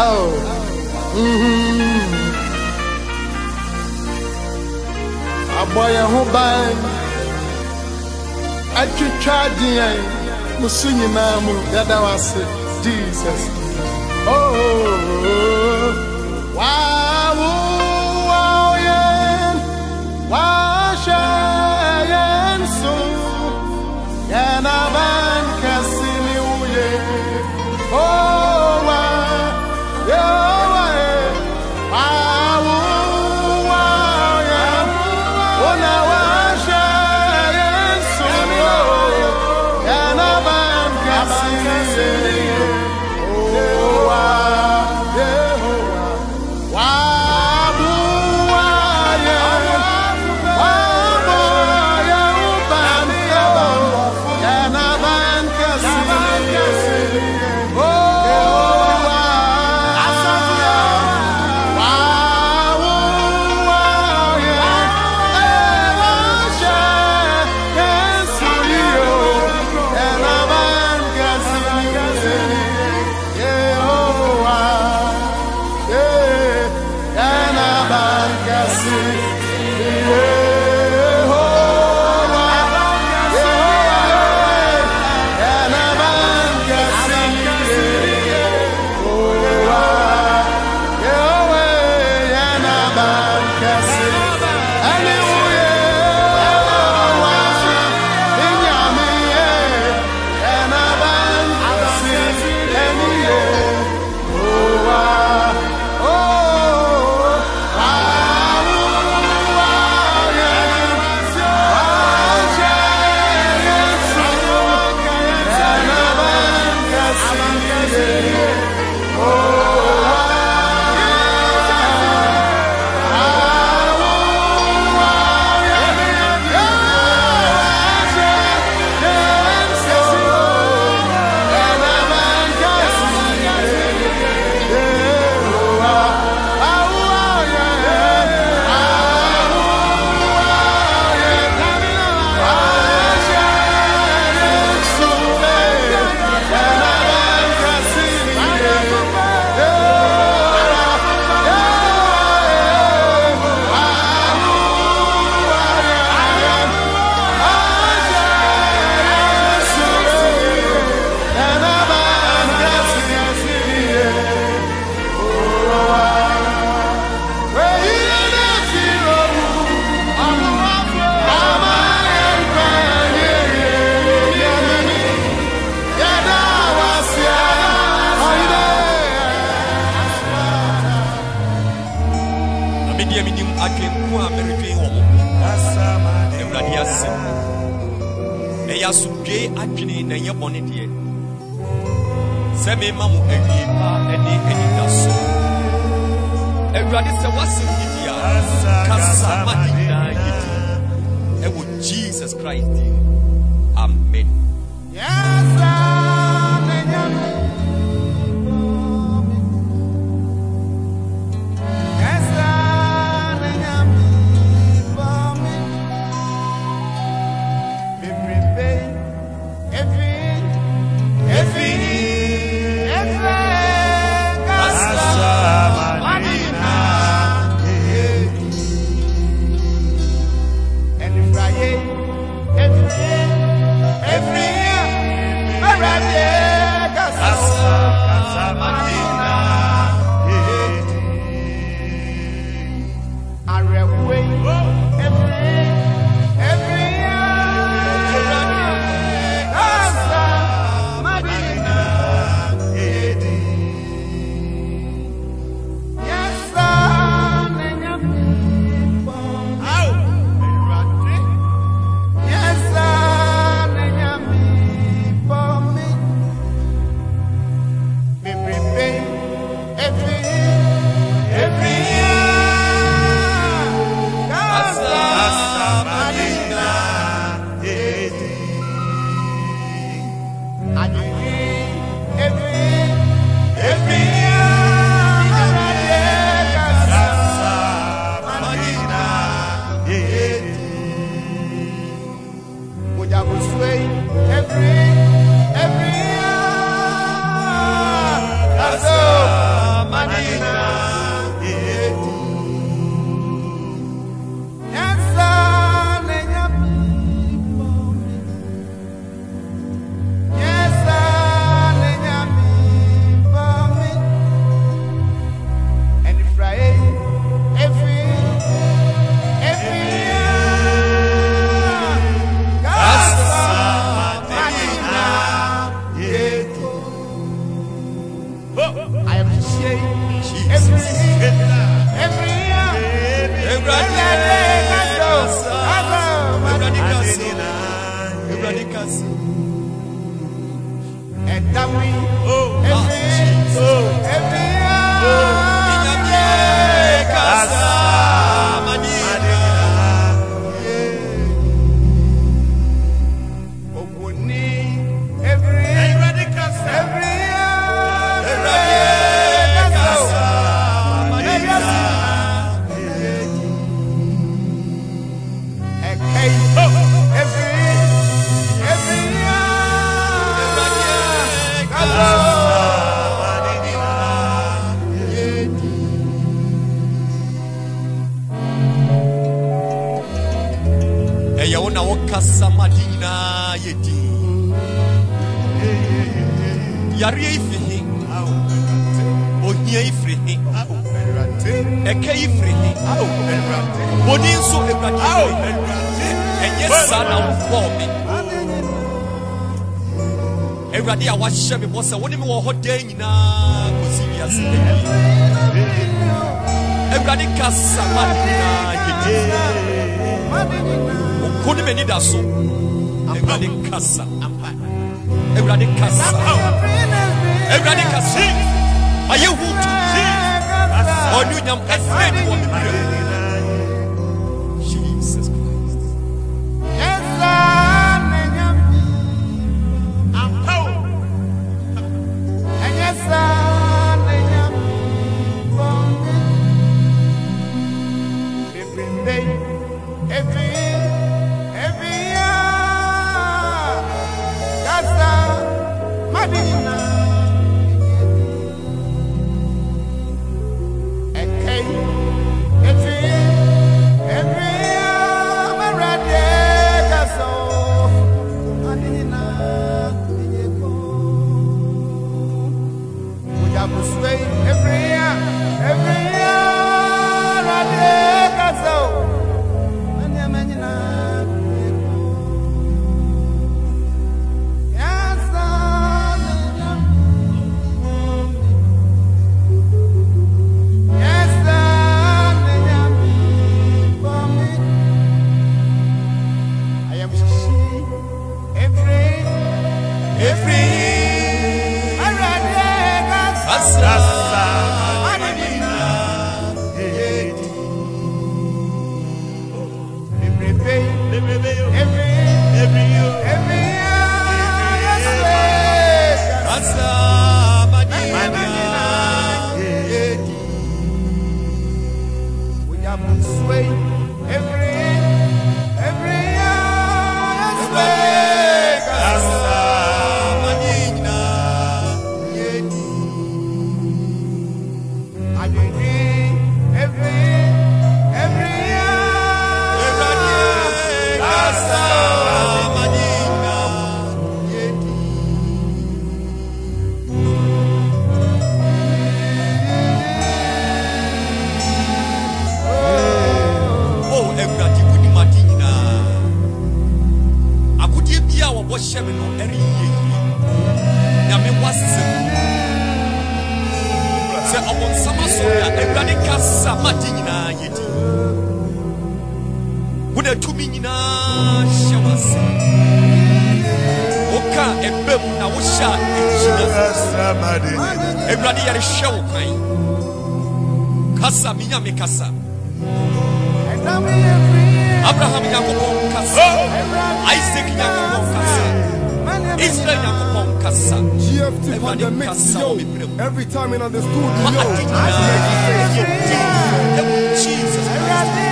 Speaker 8: Oh. Mm-hmm. Abɔ yɛn ho ban. Atwitwa adeɛ musu nyinaa mu yɛda wase Jesus. Oh.
Speaker 9: Awurade sɛ kasa. Me nyame kasa. Abraham nyankopɔn kasa. Oh! Isak nyankopɔn kasa israel nyankopɔn kasa.
Speaker 4: GFT for
Speaker 9: Everybody
Speaker 4: the mix, yo.
Speaker 9: out me brem.
Speaker 4: Every time in the studio, yo.
Speaker 9: nyinaa yɛ din jesus Christ.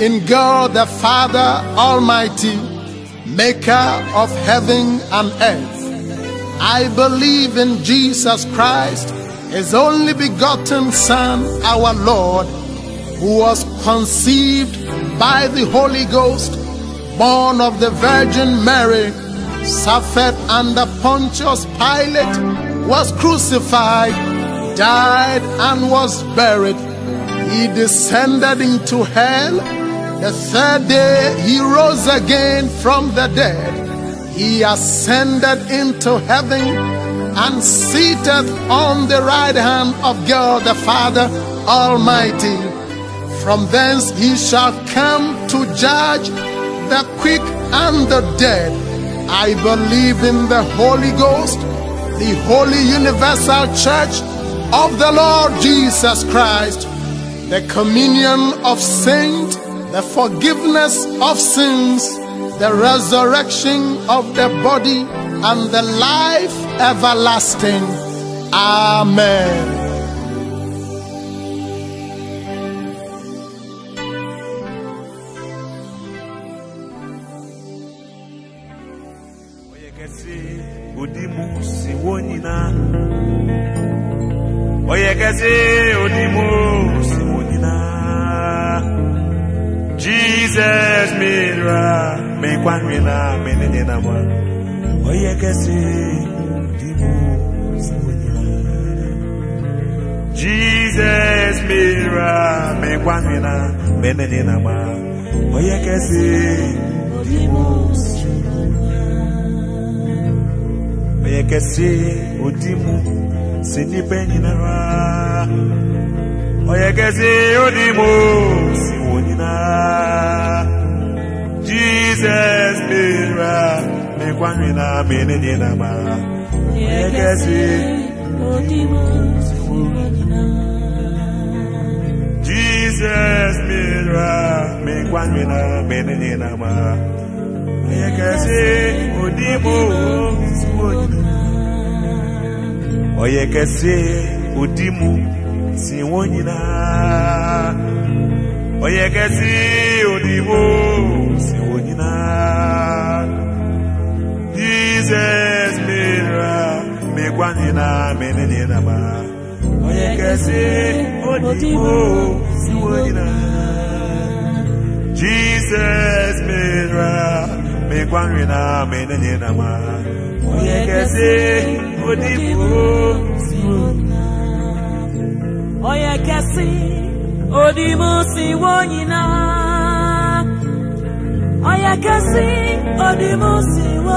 Speaker 3: in God the Father Almighty, maker of heaven and earth. I believe in Jesus Christ, his only begotten Son, our Lord, who was conceived by the Holy Ghost, born of the Virgin Mary, suffered under Pontius Pilate, was crucified, died, and was buried. He descended into hell. The third day he rose again from the dead. He ascended into heaven and seated on the right hand of God the Father Almighty. From thence he shall come to judge the quick and the dead. I believe in the Holy Ghost, the Holy Universal Church of the Lord Jesus Christ, the communion of saints, the forgiveness of sins, the resurrection of the body, and the life everlasting. Amen.
Speaker 2: Na me ne ne na mwa. Ɔyɛ kɛse odi mu si wo nyinaa. Jesus mira me kwanwe na me ne ne na mwa. Ɔyɛ kɛse odi mu si wo ɔyɛ kɛse odi mu si nipa jesus mera me kwanwe na me ne nyinama ɔyɛ kɛse jesus mera me kwanwe na me ne nyinama ɔyɛ kɛse odi mu jesus mera megua nyinaa mene nyinama ɔyɛ kɛse odi mu si wɔn nyinaa jesus mera megua nyinaa mene nyinama ɔyɛ kɛse odi mu si wɔn nyinaa.
Speaker 10: Oye kesi odimu si wo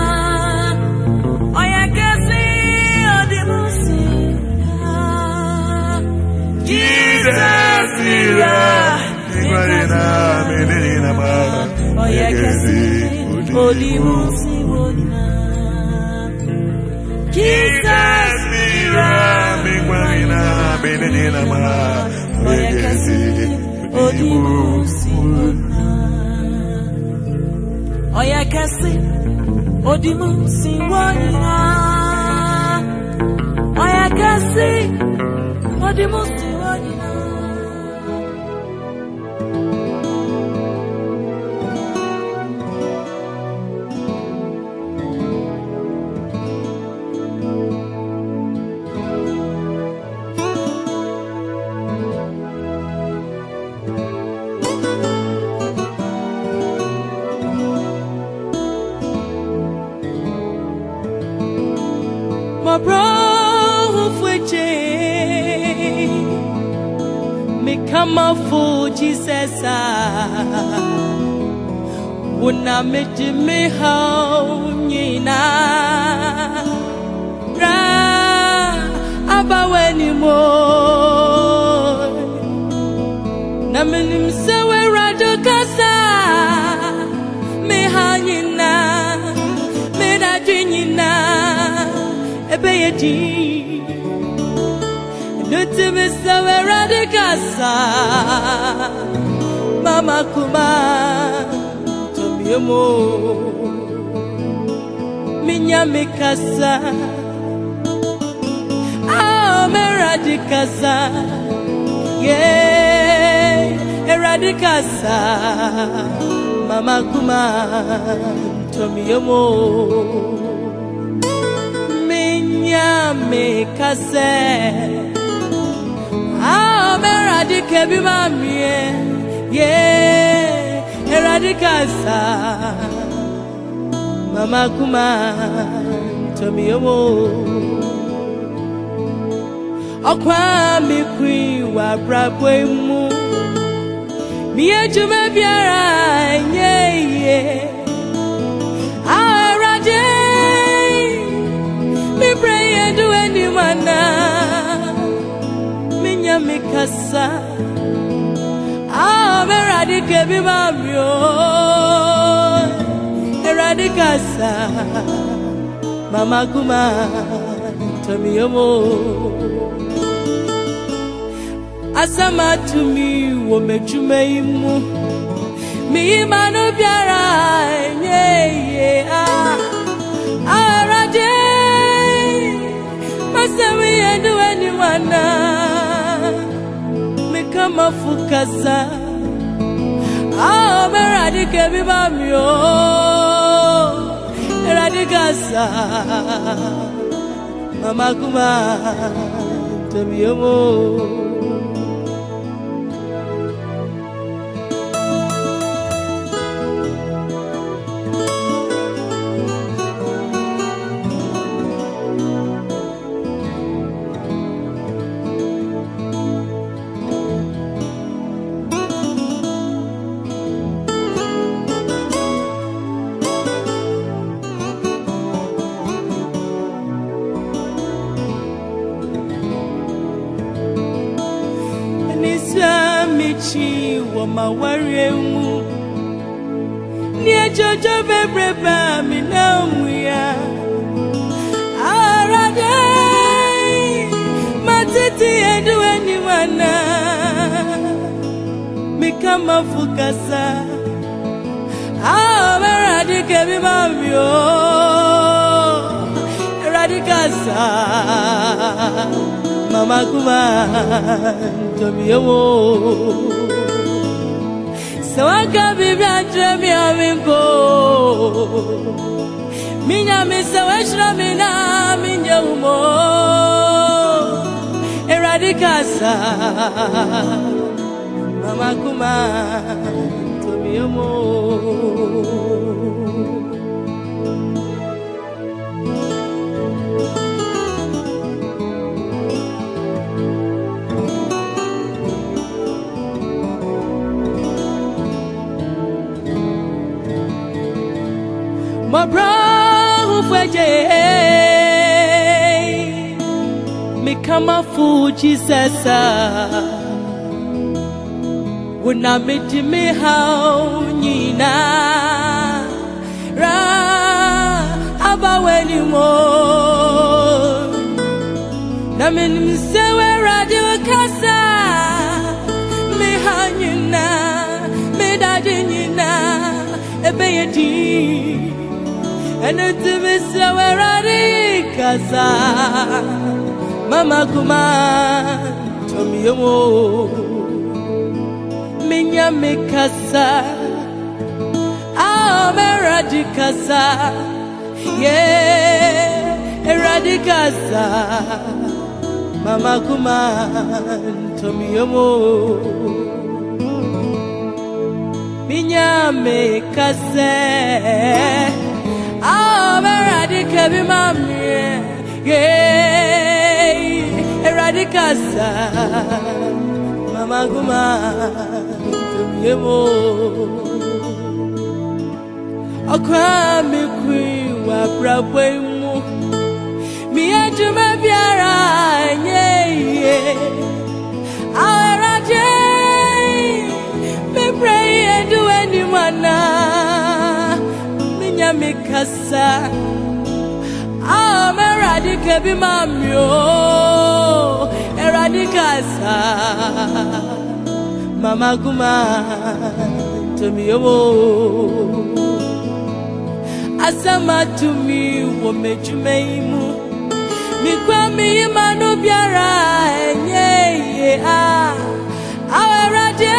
Speaker 11: Oya kesi, odimusi wonyina.
Speaker 10: Jesus nira kwanyina menenina ma
Speaker 11: Oya kesi, odimusi wonyina. Oya kesi, odimusi wonyina. Oya kesi, odimusi Jesus Wuna me di me how nyina Ra abaweni mo Na me nim se we rado kasa. Me ha nyina Me di nyina ebe ye di Nuti mi sawe radikasa. Mama kuma Tomi emo Minya mikasa. Ah me radikasa Yeah Eradikasa Mama kuma Tomi emo minya me kase ah me radike bi ma mie ye eradikasa mama kuma tomi omo ọkwa mi kwi wa brabo emu. Mi ejume biara nye ye ah erade me pray and do any mana me kasa me radike bi ma mi eradikasa mama kuma tomi omo asama tumi wo mejume imu. Mi no biara nye ye ah arade masemi yedu eni mana mi kama fukaza ah me radike mi o eradikasa mama kuma tomi má fukasa àdìgẹ́ mi o radikasa mama kuma tomi ewo. Sawaka bibi adre mi aminko minya mi saweshra mi na minye quanto me amou. Mo brown foi de me kama fu Jesus. Di me hao nyina ra aba weni mo. Na me nim se we radio kasa. Me nyina me nyina ebe ye di. Ene ti me se we radio kasa. Mama kuma yomo minya me kasa ah me radio kasa yeah eradicasa mama kuma tomiyomo minya me kase. Ah eradicate bi mamie yeah eradicasa mama kuma tomiyomo ọkwa mi kwi wa brabọ imu mi ejuma biara nye iye. Awaraje mi pray edu eni wana mi nya mi kasa mami o eradi kasa mama guma tomi yomo asama tumi wɔ m'adwuma yi mu mikwa miyi ma no biara ɛnyɛ yie a. Awurade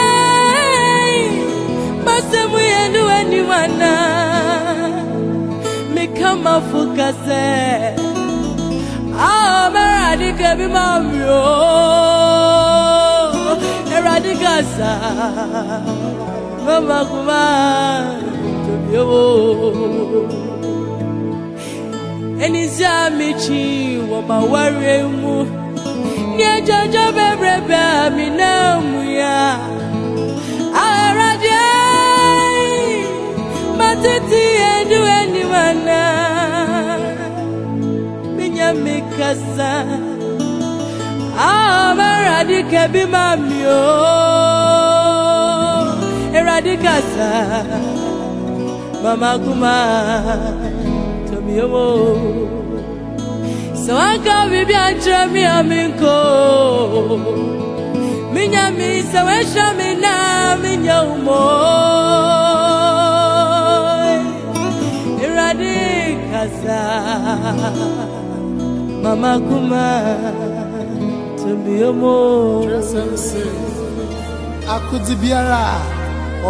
Speaker 11: masɛm yɛ no anim ana meka mafo kasɛ awurade ka bi ma mio awurade kasa mama kuma tobio enisa michi wɔ ma wari mu ní ẹjọjọ bẹbẹrẹbẹ mi náà mú ya. Àràdé má tètè ẹdú ẹni wà náà. Minya mi kasa àmàràdé kẹbí má mi o ẹràdé kasa mama kuma tomi omo. So I got me be a me a minko. Minya mi so we sha me na minya umo. Iradi kasa. Mama kuma to be omo.
Speaker 3: akudi biara a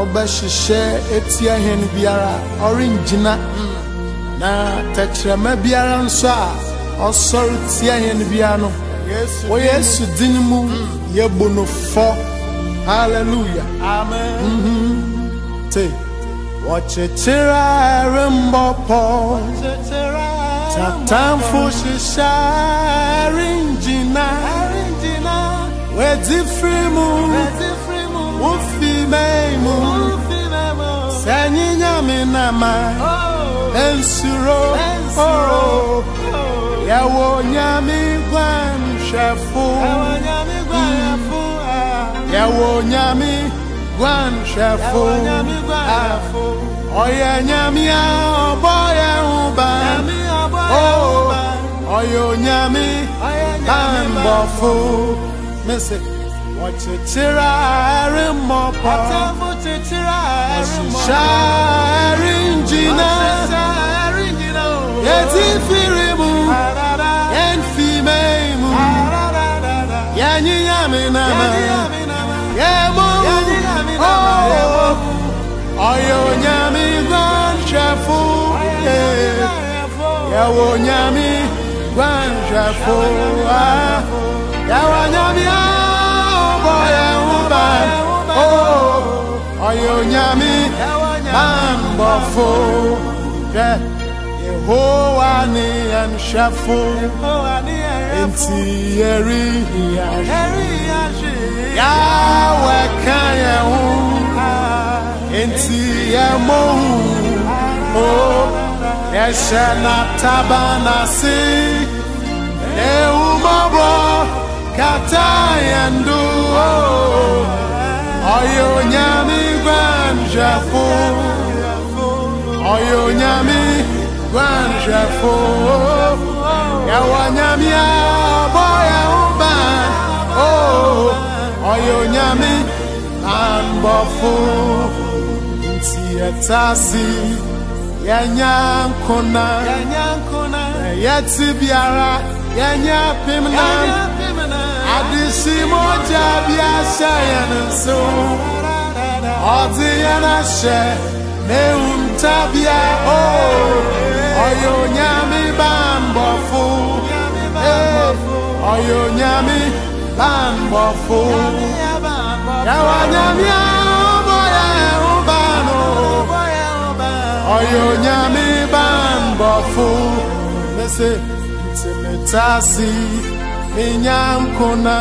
Speaker 3: ɔbɛhyehyɛ eti ahɛn biara ɔrengyina na tɛkyerɛma biara nso a ɔsɔre tia ahɛn biara no wɔ yesu din mu yɛbu no fɔ hallelujah. Amen. Mm-hmm. Te. Wɔkyekyere a ɛrembɔ pɔ tatamfo hyehyɛ a ɛrengyina wɔadi firi mu wofi mɛn mu sɛ nyinyame nama ensuro oh, yɛwɔ nyame guanhwɛfo yɛwɔ nyame guanhwɛfo ɔyɛ nyame a ɔbɔ yɛ ho ban Oh, ɔyɛ onyame bambɔfo mese wɔkyekyere a ɛremmɔpɔ wɔhyehyɛ a ɛrengyina yɛti firi mu yɛmfi mɛn mu yɛnyinyame nama yɛmo Oh, ɔyɛ onyame guanhwɛfo yeah. yɛwɔ onyame guanhwɛfo ah. Yɛwɔ nyame a ɔbɔ yɛn ho ban Oh, ɔyɛ onyame bambɔfo hwɛ yehowa ne yɛnhwɛfo enti yɛrehia yawɛ ka yɛn ho enti yɛmmɔ hu Oh, yɛhyɛ n'ataba n'ase ehumɔbɔ kata yɛn do ɔyɛ onyame guanhwɛfo ɔyɛ onyame guanhwɛfo yɛwɔ nyame a ɔbɔ yɛn ho ban ɔyɛ onyame anbɔfo nti yɛtase yɛnya nkona yɛte biara yɛnya pem nam adesi mogya bi ahyɛ yɛn nso ɔde yɛn ahyɛ n'ehuntabea o ɔyɛ onyame bambɔfo ee ɔyɛ onyame bambɔfo yɛwɔ nyame a ɔbɔ yɛn ho ban no ɔyɛ onyame bambɔfo mese ntimitasi menya nkona.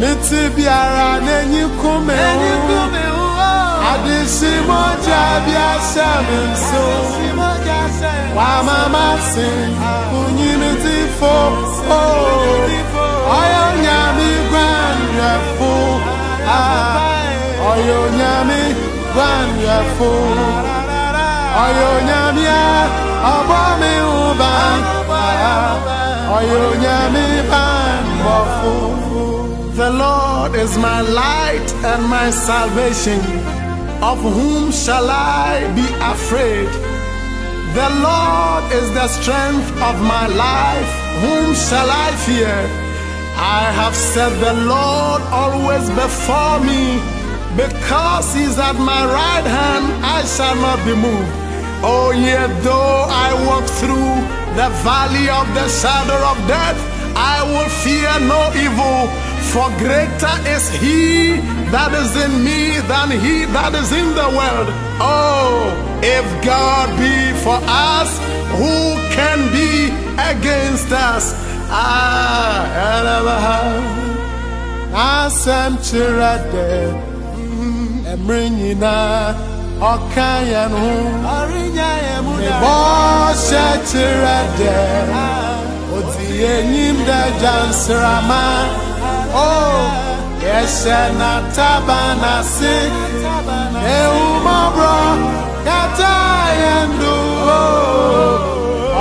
Speaker 3: Mete biara n'enyi kume ho adesi mogya bi ahyɛ me nso. Wamama se. Onyini tifo ɔyɛ onyame guanhwɛfo ɔyɛ onyame guanhwɛfo ɔyɛ onyame a ɔbɔ me ho ban ɔyɛ onyame banbɔfo The Lord is my light and my salvation. Of whom shall I be afraid? The Lord is the strength of my life. Whom shall I fear? I have set the Lord always before me. Because he's at my right hand, I shall not be moved. Oh, yet though I walk through the valley of the shadow of death, I will fear no evil. For greater is he that is in me than he that is in the world. Oh, if God be for us, who can be against us? Ah, Ibọsẹ chirade, oti enyim de jansrama. Oh, tabana sick. Euma bro, kata yandu.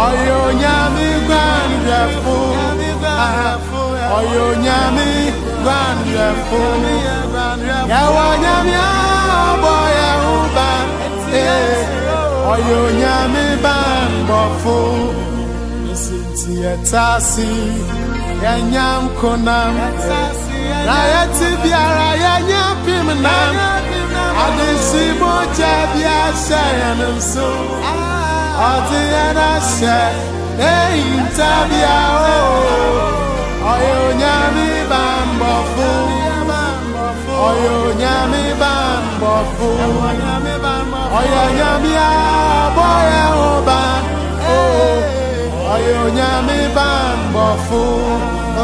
Speaker 3: Oyo oh, nyami gwanjafu. Oyo nyami gwanjafu. Yawa nyami abo Oyo nyami bambofu. Isinti etasi. yɛnya nkonam na yɛte biara yɛnya pem nam. Adesi mogya bi ahyɛ yɛn nso ɔde yɛn ahyɛ n'ehintabea o. Ɔyɛ onyame bambɔfo ɔyɛ onyame bambɔfo ɔyɛ nyame a ɔbɔ yɛn ho ban ɔyɛ onyame bambɔfo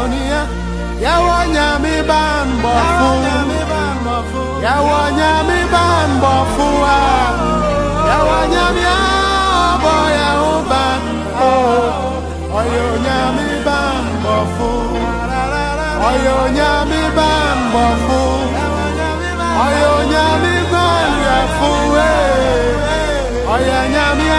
Speaker 3: onia yɛwɔ nyame bambɔfo yɛwɔ nyame bambɔfo a yɛwɔ nyame a ɔbɔ yɛn ho ban ɔyɛ onyame bambɔfo ɔyɛ onyame bambɔfo ɔyɛ ɔyɛ nyame